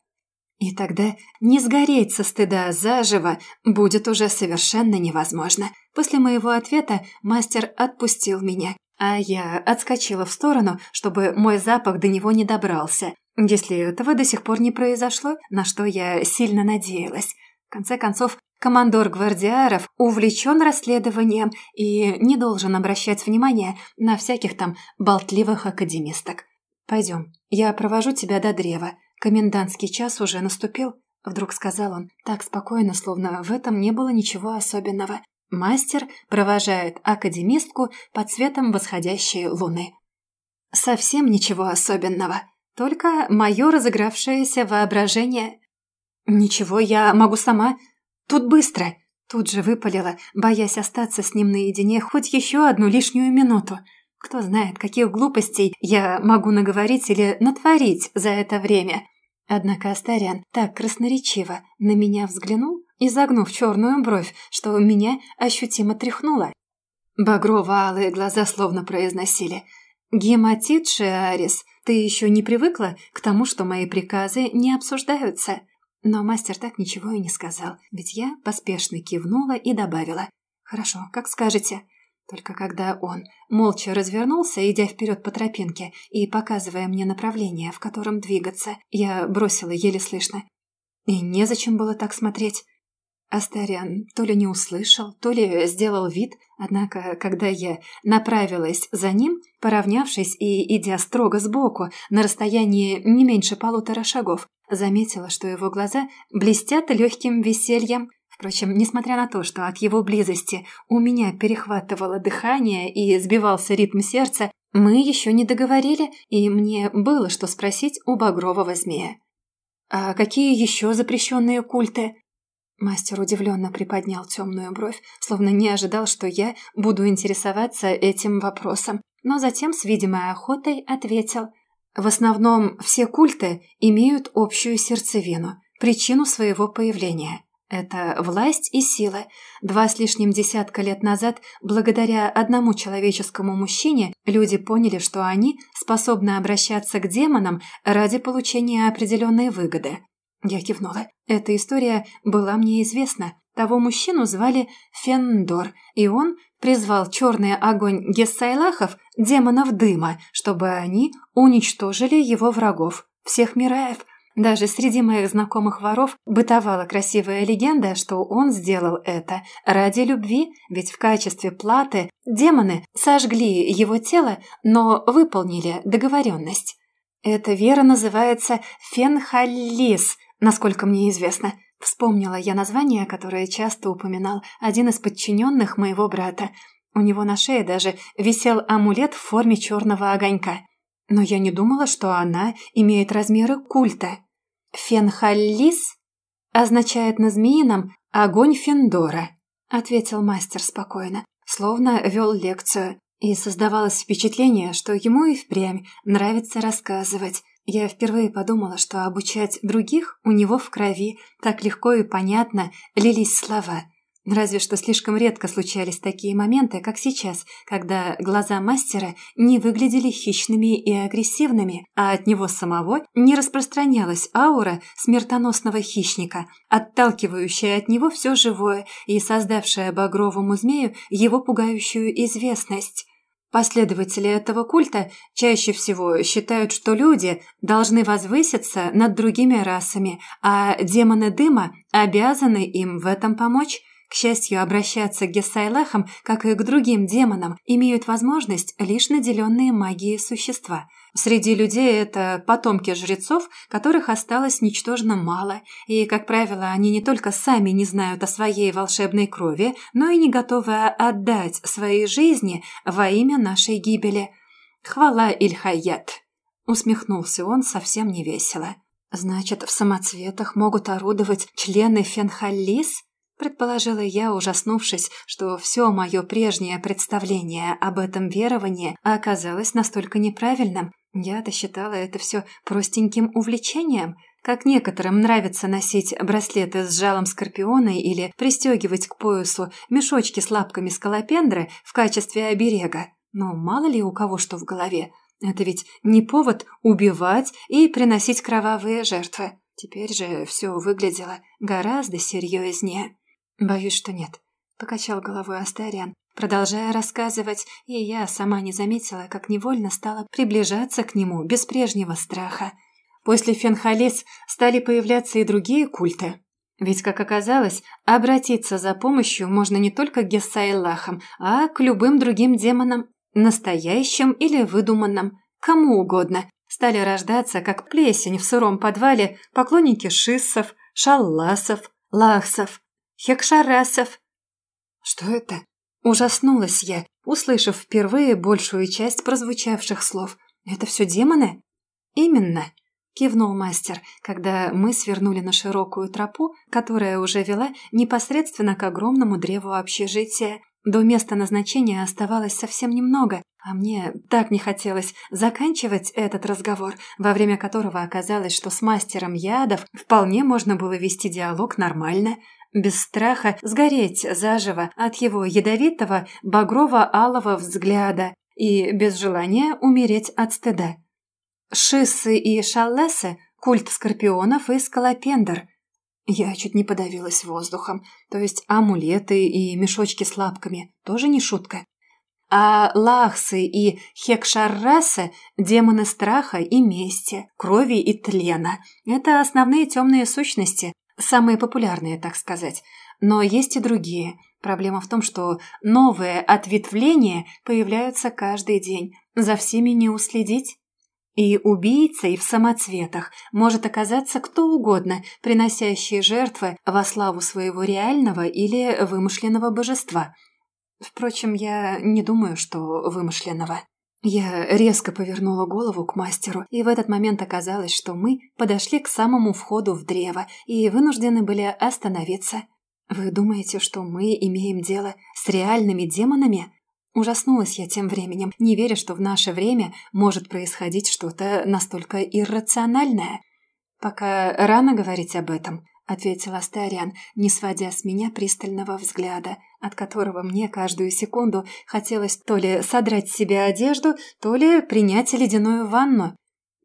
И тогда не сгореть со стыда заживо будет уже совершенно невозможно. После моего ответа мастер отпустил меня, а я отскочила в сторону, чтобы мой запах до него не добрался, если этого до сих пор не произошло, на что я сильно надеялась. В конце концов, командор гвардиаров увлечен расследованием и не должен обращать внимание на всяких там болтливых академисток. «Пойдем, я провожу тебя до древа. Комендантский час уже наступил», — вдруг сказал он, так спокойно, словно в этом не было ничего особенного. Мастер провожает академистку под цветом восходящей луны. «Совсем ничего особенного», только мое разыгравшееся воображение. «Ничего, я могу сама. Тут быстро!» Тут же выпалила, боясь остаться с ним наедине хоть еще одну лишнюю минуту. Кто знает, каких глупостей я могу наговорить или натворить за это время. Однако Астариан так красноречиво на меня взглянул, изогнув черную бровь, что меня ощутимо тряхнуло. Багрово-алые глаза словно произносили «Гематит, Шиарис, ты еще не привыкла к тому, что мои приказы не обсуждаются?» Но мастер так ничего и не сказал, ведь я поспешно кивнула и добавила. «Хорошо, как скажете». Только когда он молча развернулся, идя вперед по тропинке и показывая мне направление, в котором двигаться, я бросила еле слышно. И незачем было так смотреть. Астариан то ли не услышал, то ли сделал вид, однако, когда я направилась за ним, поравнявшись и идя строго сбоку, на расстоянии не меньше полутора шагов, заметила, что его глаза блестят легким весельем. Впрочем, несмотря на то, что от его близости у меня перехватывало дыхание и сбивался ритм сердца, мы еще не договорили, и мне было что спросить у багрового змея. «А какие еще запрещенные культы?» Мастер удивленно приподнял темную бровь, словно не ожидал, что я буду интересоваться этим вопросом, но затем с видимой охотой ответил. В основном все культы имеют общую сердцевину, причину своего появления. Это власть и сила. Два с лишним десятка лет назад, благодаря одному человеческому мужчине, люди поняли, что они способны обращаться к демонам ради получения определенной выгоды. Я кивнула. Эта история была мне известна. Того мужчину звали Фендор, и он призвал черный огонь Гессайлахов, демонов дыма, чтобы они уничтожили его врагов, всех Мираев. Даже среди моих знакомых воров бытовала красивая легенда, что он сделал это ради любви, ведь в качестве платы демоны сожгли его тело, но выполнили договоренность. Эта вера называется Фенхаллис – насколько мне известно. Вспомнила я название, которое часто упоминал один из подчиненных моего брата. У него на шее даже висел амулет в форме черного огонька. Но я не думала, что она имеет размеры культа. «Фенхаллис» означает на змеином «огонь Фендора», — ответил мастер спокойно, словно вел лекцию. И создавалось впечатление, что ему и впрямь нравится рассказывать, я впервые подумала, что обучать других у него в крови так легко и понятно лились слова. Разве что слишком редко случались такие моменты, как сейчас, когда глаза мастера не выглядели хищными и агрессивными, а от него самого не распространялась аура смертоносного хищника, отталкивающая от него все живое и создавшая багровому змею его пугающую известность. Последователи этого культа чаще всего считают, что люди должны возвыситься над другими расами, а демоны дыма обязаны им в этом помочь. К счастью, обращаться к Гессайлахам, как и к другим демонам, имеют возможность лишь наделенные магией существа. Среди людей это потомки жрецов, которых осталось ничтожно мало, и, как правило, они не только сами не знают о своей волшебной крови, но и не готовы отдать свои жизни во имя нашей гибели. Хвала Ильхаят!» Усмехнулся он совсем невесело. «Значит, в самоцветах могут орудовать члены Фенхаллис?» Предположила я, ужаснувшись, что все мое прежнее представление об этом веровании оказалось настолько неправильным. Я-то считала это все простеньким увлечением, как некоторым нравится носить браслеты с жалом скорпиона или пристегивать к поясу мешочки с лапками скалопендры в качестве оберега. Но мало ли у кого что в голове. Это ведь не повод убивать и приносить кровавые жертвы. Теперь же все выглядело гораздо серьезнее. «Боюсь, что нет», — покачал головой Астариан, продолжая рассказывать, и я сама не заметила, как невольно стала приближаться к нему без прежнего страха. После Фенхалес стали появляться и другие культы. Ведь, как оказалось, обратиться за помощью можно не только к Гессайлахам, а к любым другим демонам, настоящим или выдуманным, кому угодно. Стали рождаться, как плесень в сыром подвале, поклонники шиссов, шалласов, лахсов, Хекшарасов!» «Что это?» Ужаснулась я, услышав впервые большую часть прозвучавших слов. «Это все демоны?» «Именно», — кивнул мастер, когда мы свернули на широкую тропу, которая уже вела непосредственно к огромному древу общежития. До места назначения оставалось совсем немного, а мне так не хотелось заканчивать этот разговор, во время которого оказалось, что с мастером ядов вполне можно было вести диалог нормально — без страха сгореть заживо от его ядовитого багрово-алого взгляда и без желания умереть от стыда. Шиссы и шаллесы – культ скорпионов и скалопендр. Я чуть не подавилась воздухом, то есть амулеты и мешочки с лапками – тоже не шутка. А лахсы и хекшаррасы – демоны страха и мести, крови и тлена. Это основные темные сущности, Самые популярные, так сказать. Но есть и другие. Проблема в том, что новые ответвления появляются каждый день. За всеми не уследить. И убийцей в самоцветах может оказаться кто угодно, приносящий жертвы во славу своего реального или вымышленного божества. Впрочем, я не думаю, что вымышленного. Я резко повернула голову к мастеру, и в этот момент оказалось, что мы подошли к самому входу в древо и вынуждены были остановиться. «Вы думаете, что мы имеем дело с реальными демонами?» Ужаснулась я тем временем, не веря, что в наше время может происходить что-то настолько иррациональное. Пока рано говорить об этом, ответил Астариан, не сводя с меня пристального взгляда, от которого мне каждую секунду хотелось то ли содрать с себя одежду, то ли принять ледяную ванну.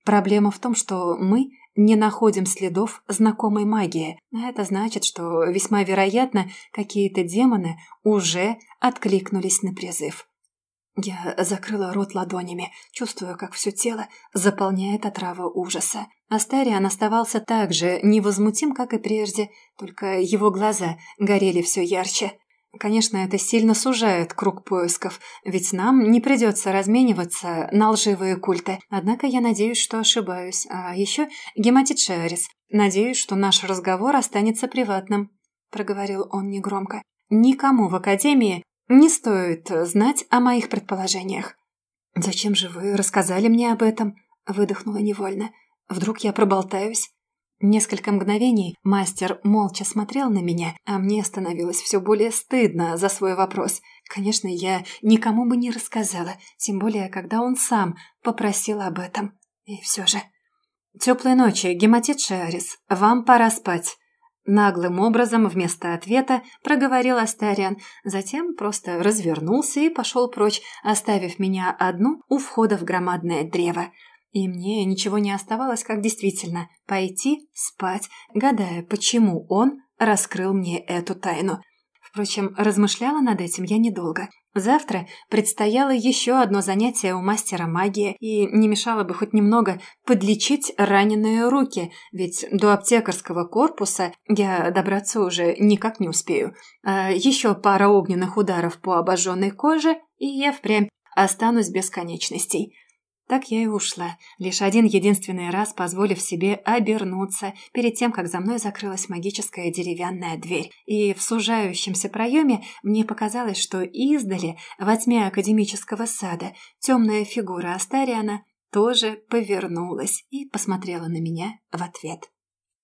Проблема в том, что мы не находим следов знакомой магии. Это значит, что весьма вероятно, какие-то демоны уже откликнулись на призыв. Я закрыла рот ладонями, чувствуя, как все тело заполняет отрава ужаса. Астариан оставался так же невозмутим, как и прежде, только его глаза горели все ярче. Конечно, это сильно сужает круг поисков, ведь нам не придется размениваться на лживые культы. Однако я надеюсь, что ошибаюсь. А еще гематит Шерис. Надеюсь, что наш разговор останется приватным, проговорил он негромко. Никому в Академии не стоит знать о моих предположениях. «Зачем же вы рассказали мне об этом?» – выдохнула невольно. «Вдруг я проболтаюсь?» Несколько мгновений мастер молча смотрел на меня, а мне становилось все более стыдно за свой вопрос. Конечно, я никому бы не рассказала, тем более, когда он сам попросил об этом. И все же... «Теплой ночи, гематит Шиарис. Вам пора спать». Наглым образом вместо ответа проговорил Астариан, затем просто развернулся и пошел прочь, оставив меня одну у входа в громадное древо. И мне ничего не оставалось, как действительно пойти спать, гадая, почему он раскрыл мне эту тайну. Впрочем, размышляла над этим я недолго. Завтра предстояло еще одно занятие у мастера магии, и не мешало бы хоть немного подлечить раненые руки, ведь до аптекарского корпуса я добраться уже никак не успею. А еще пара огненных ударов по обожженной коже, и я впрямь останусь без конечностей. Так я и ушла, лишь один единственный раз позволив себе обернуться перед тем, как за мной закрылась магическая деревянная дверь. И в сужающемся проеме мне показалось, что издали, во тьме академического сада, темная фигура Астариана тоже повернулась и посмотрела на меня в ответ.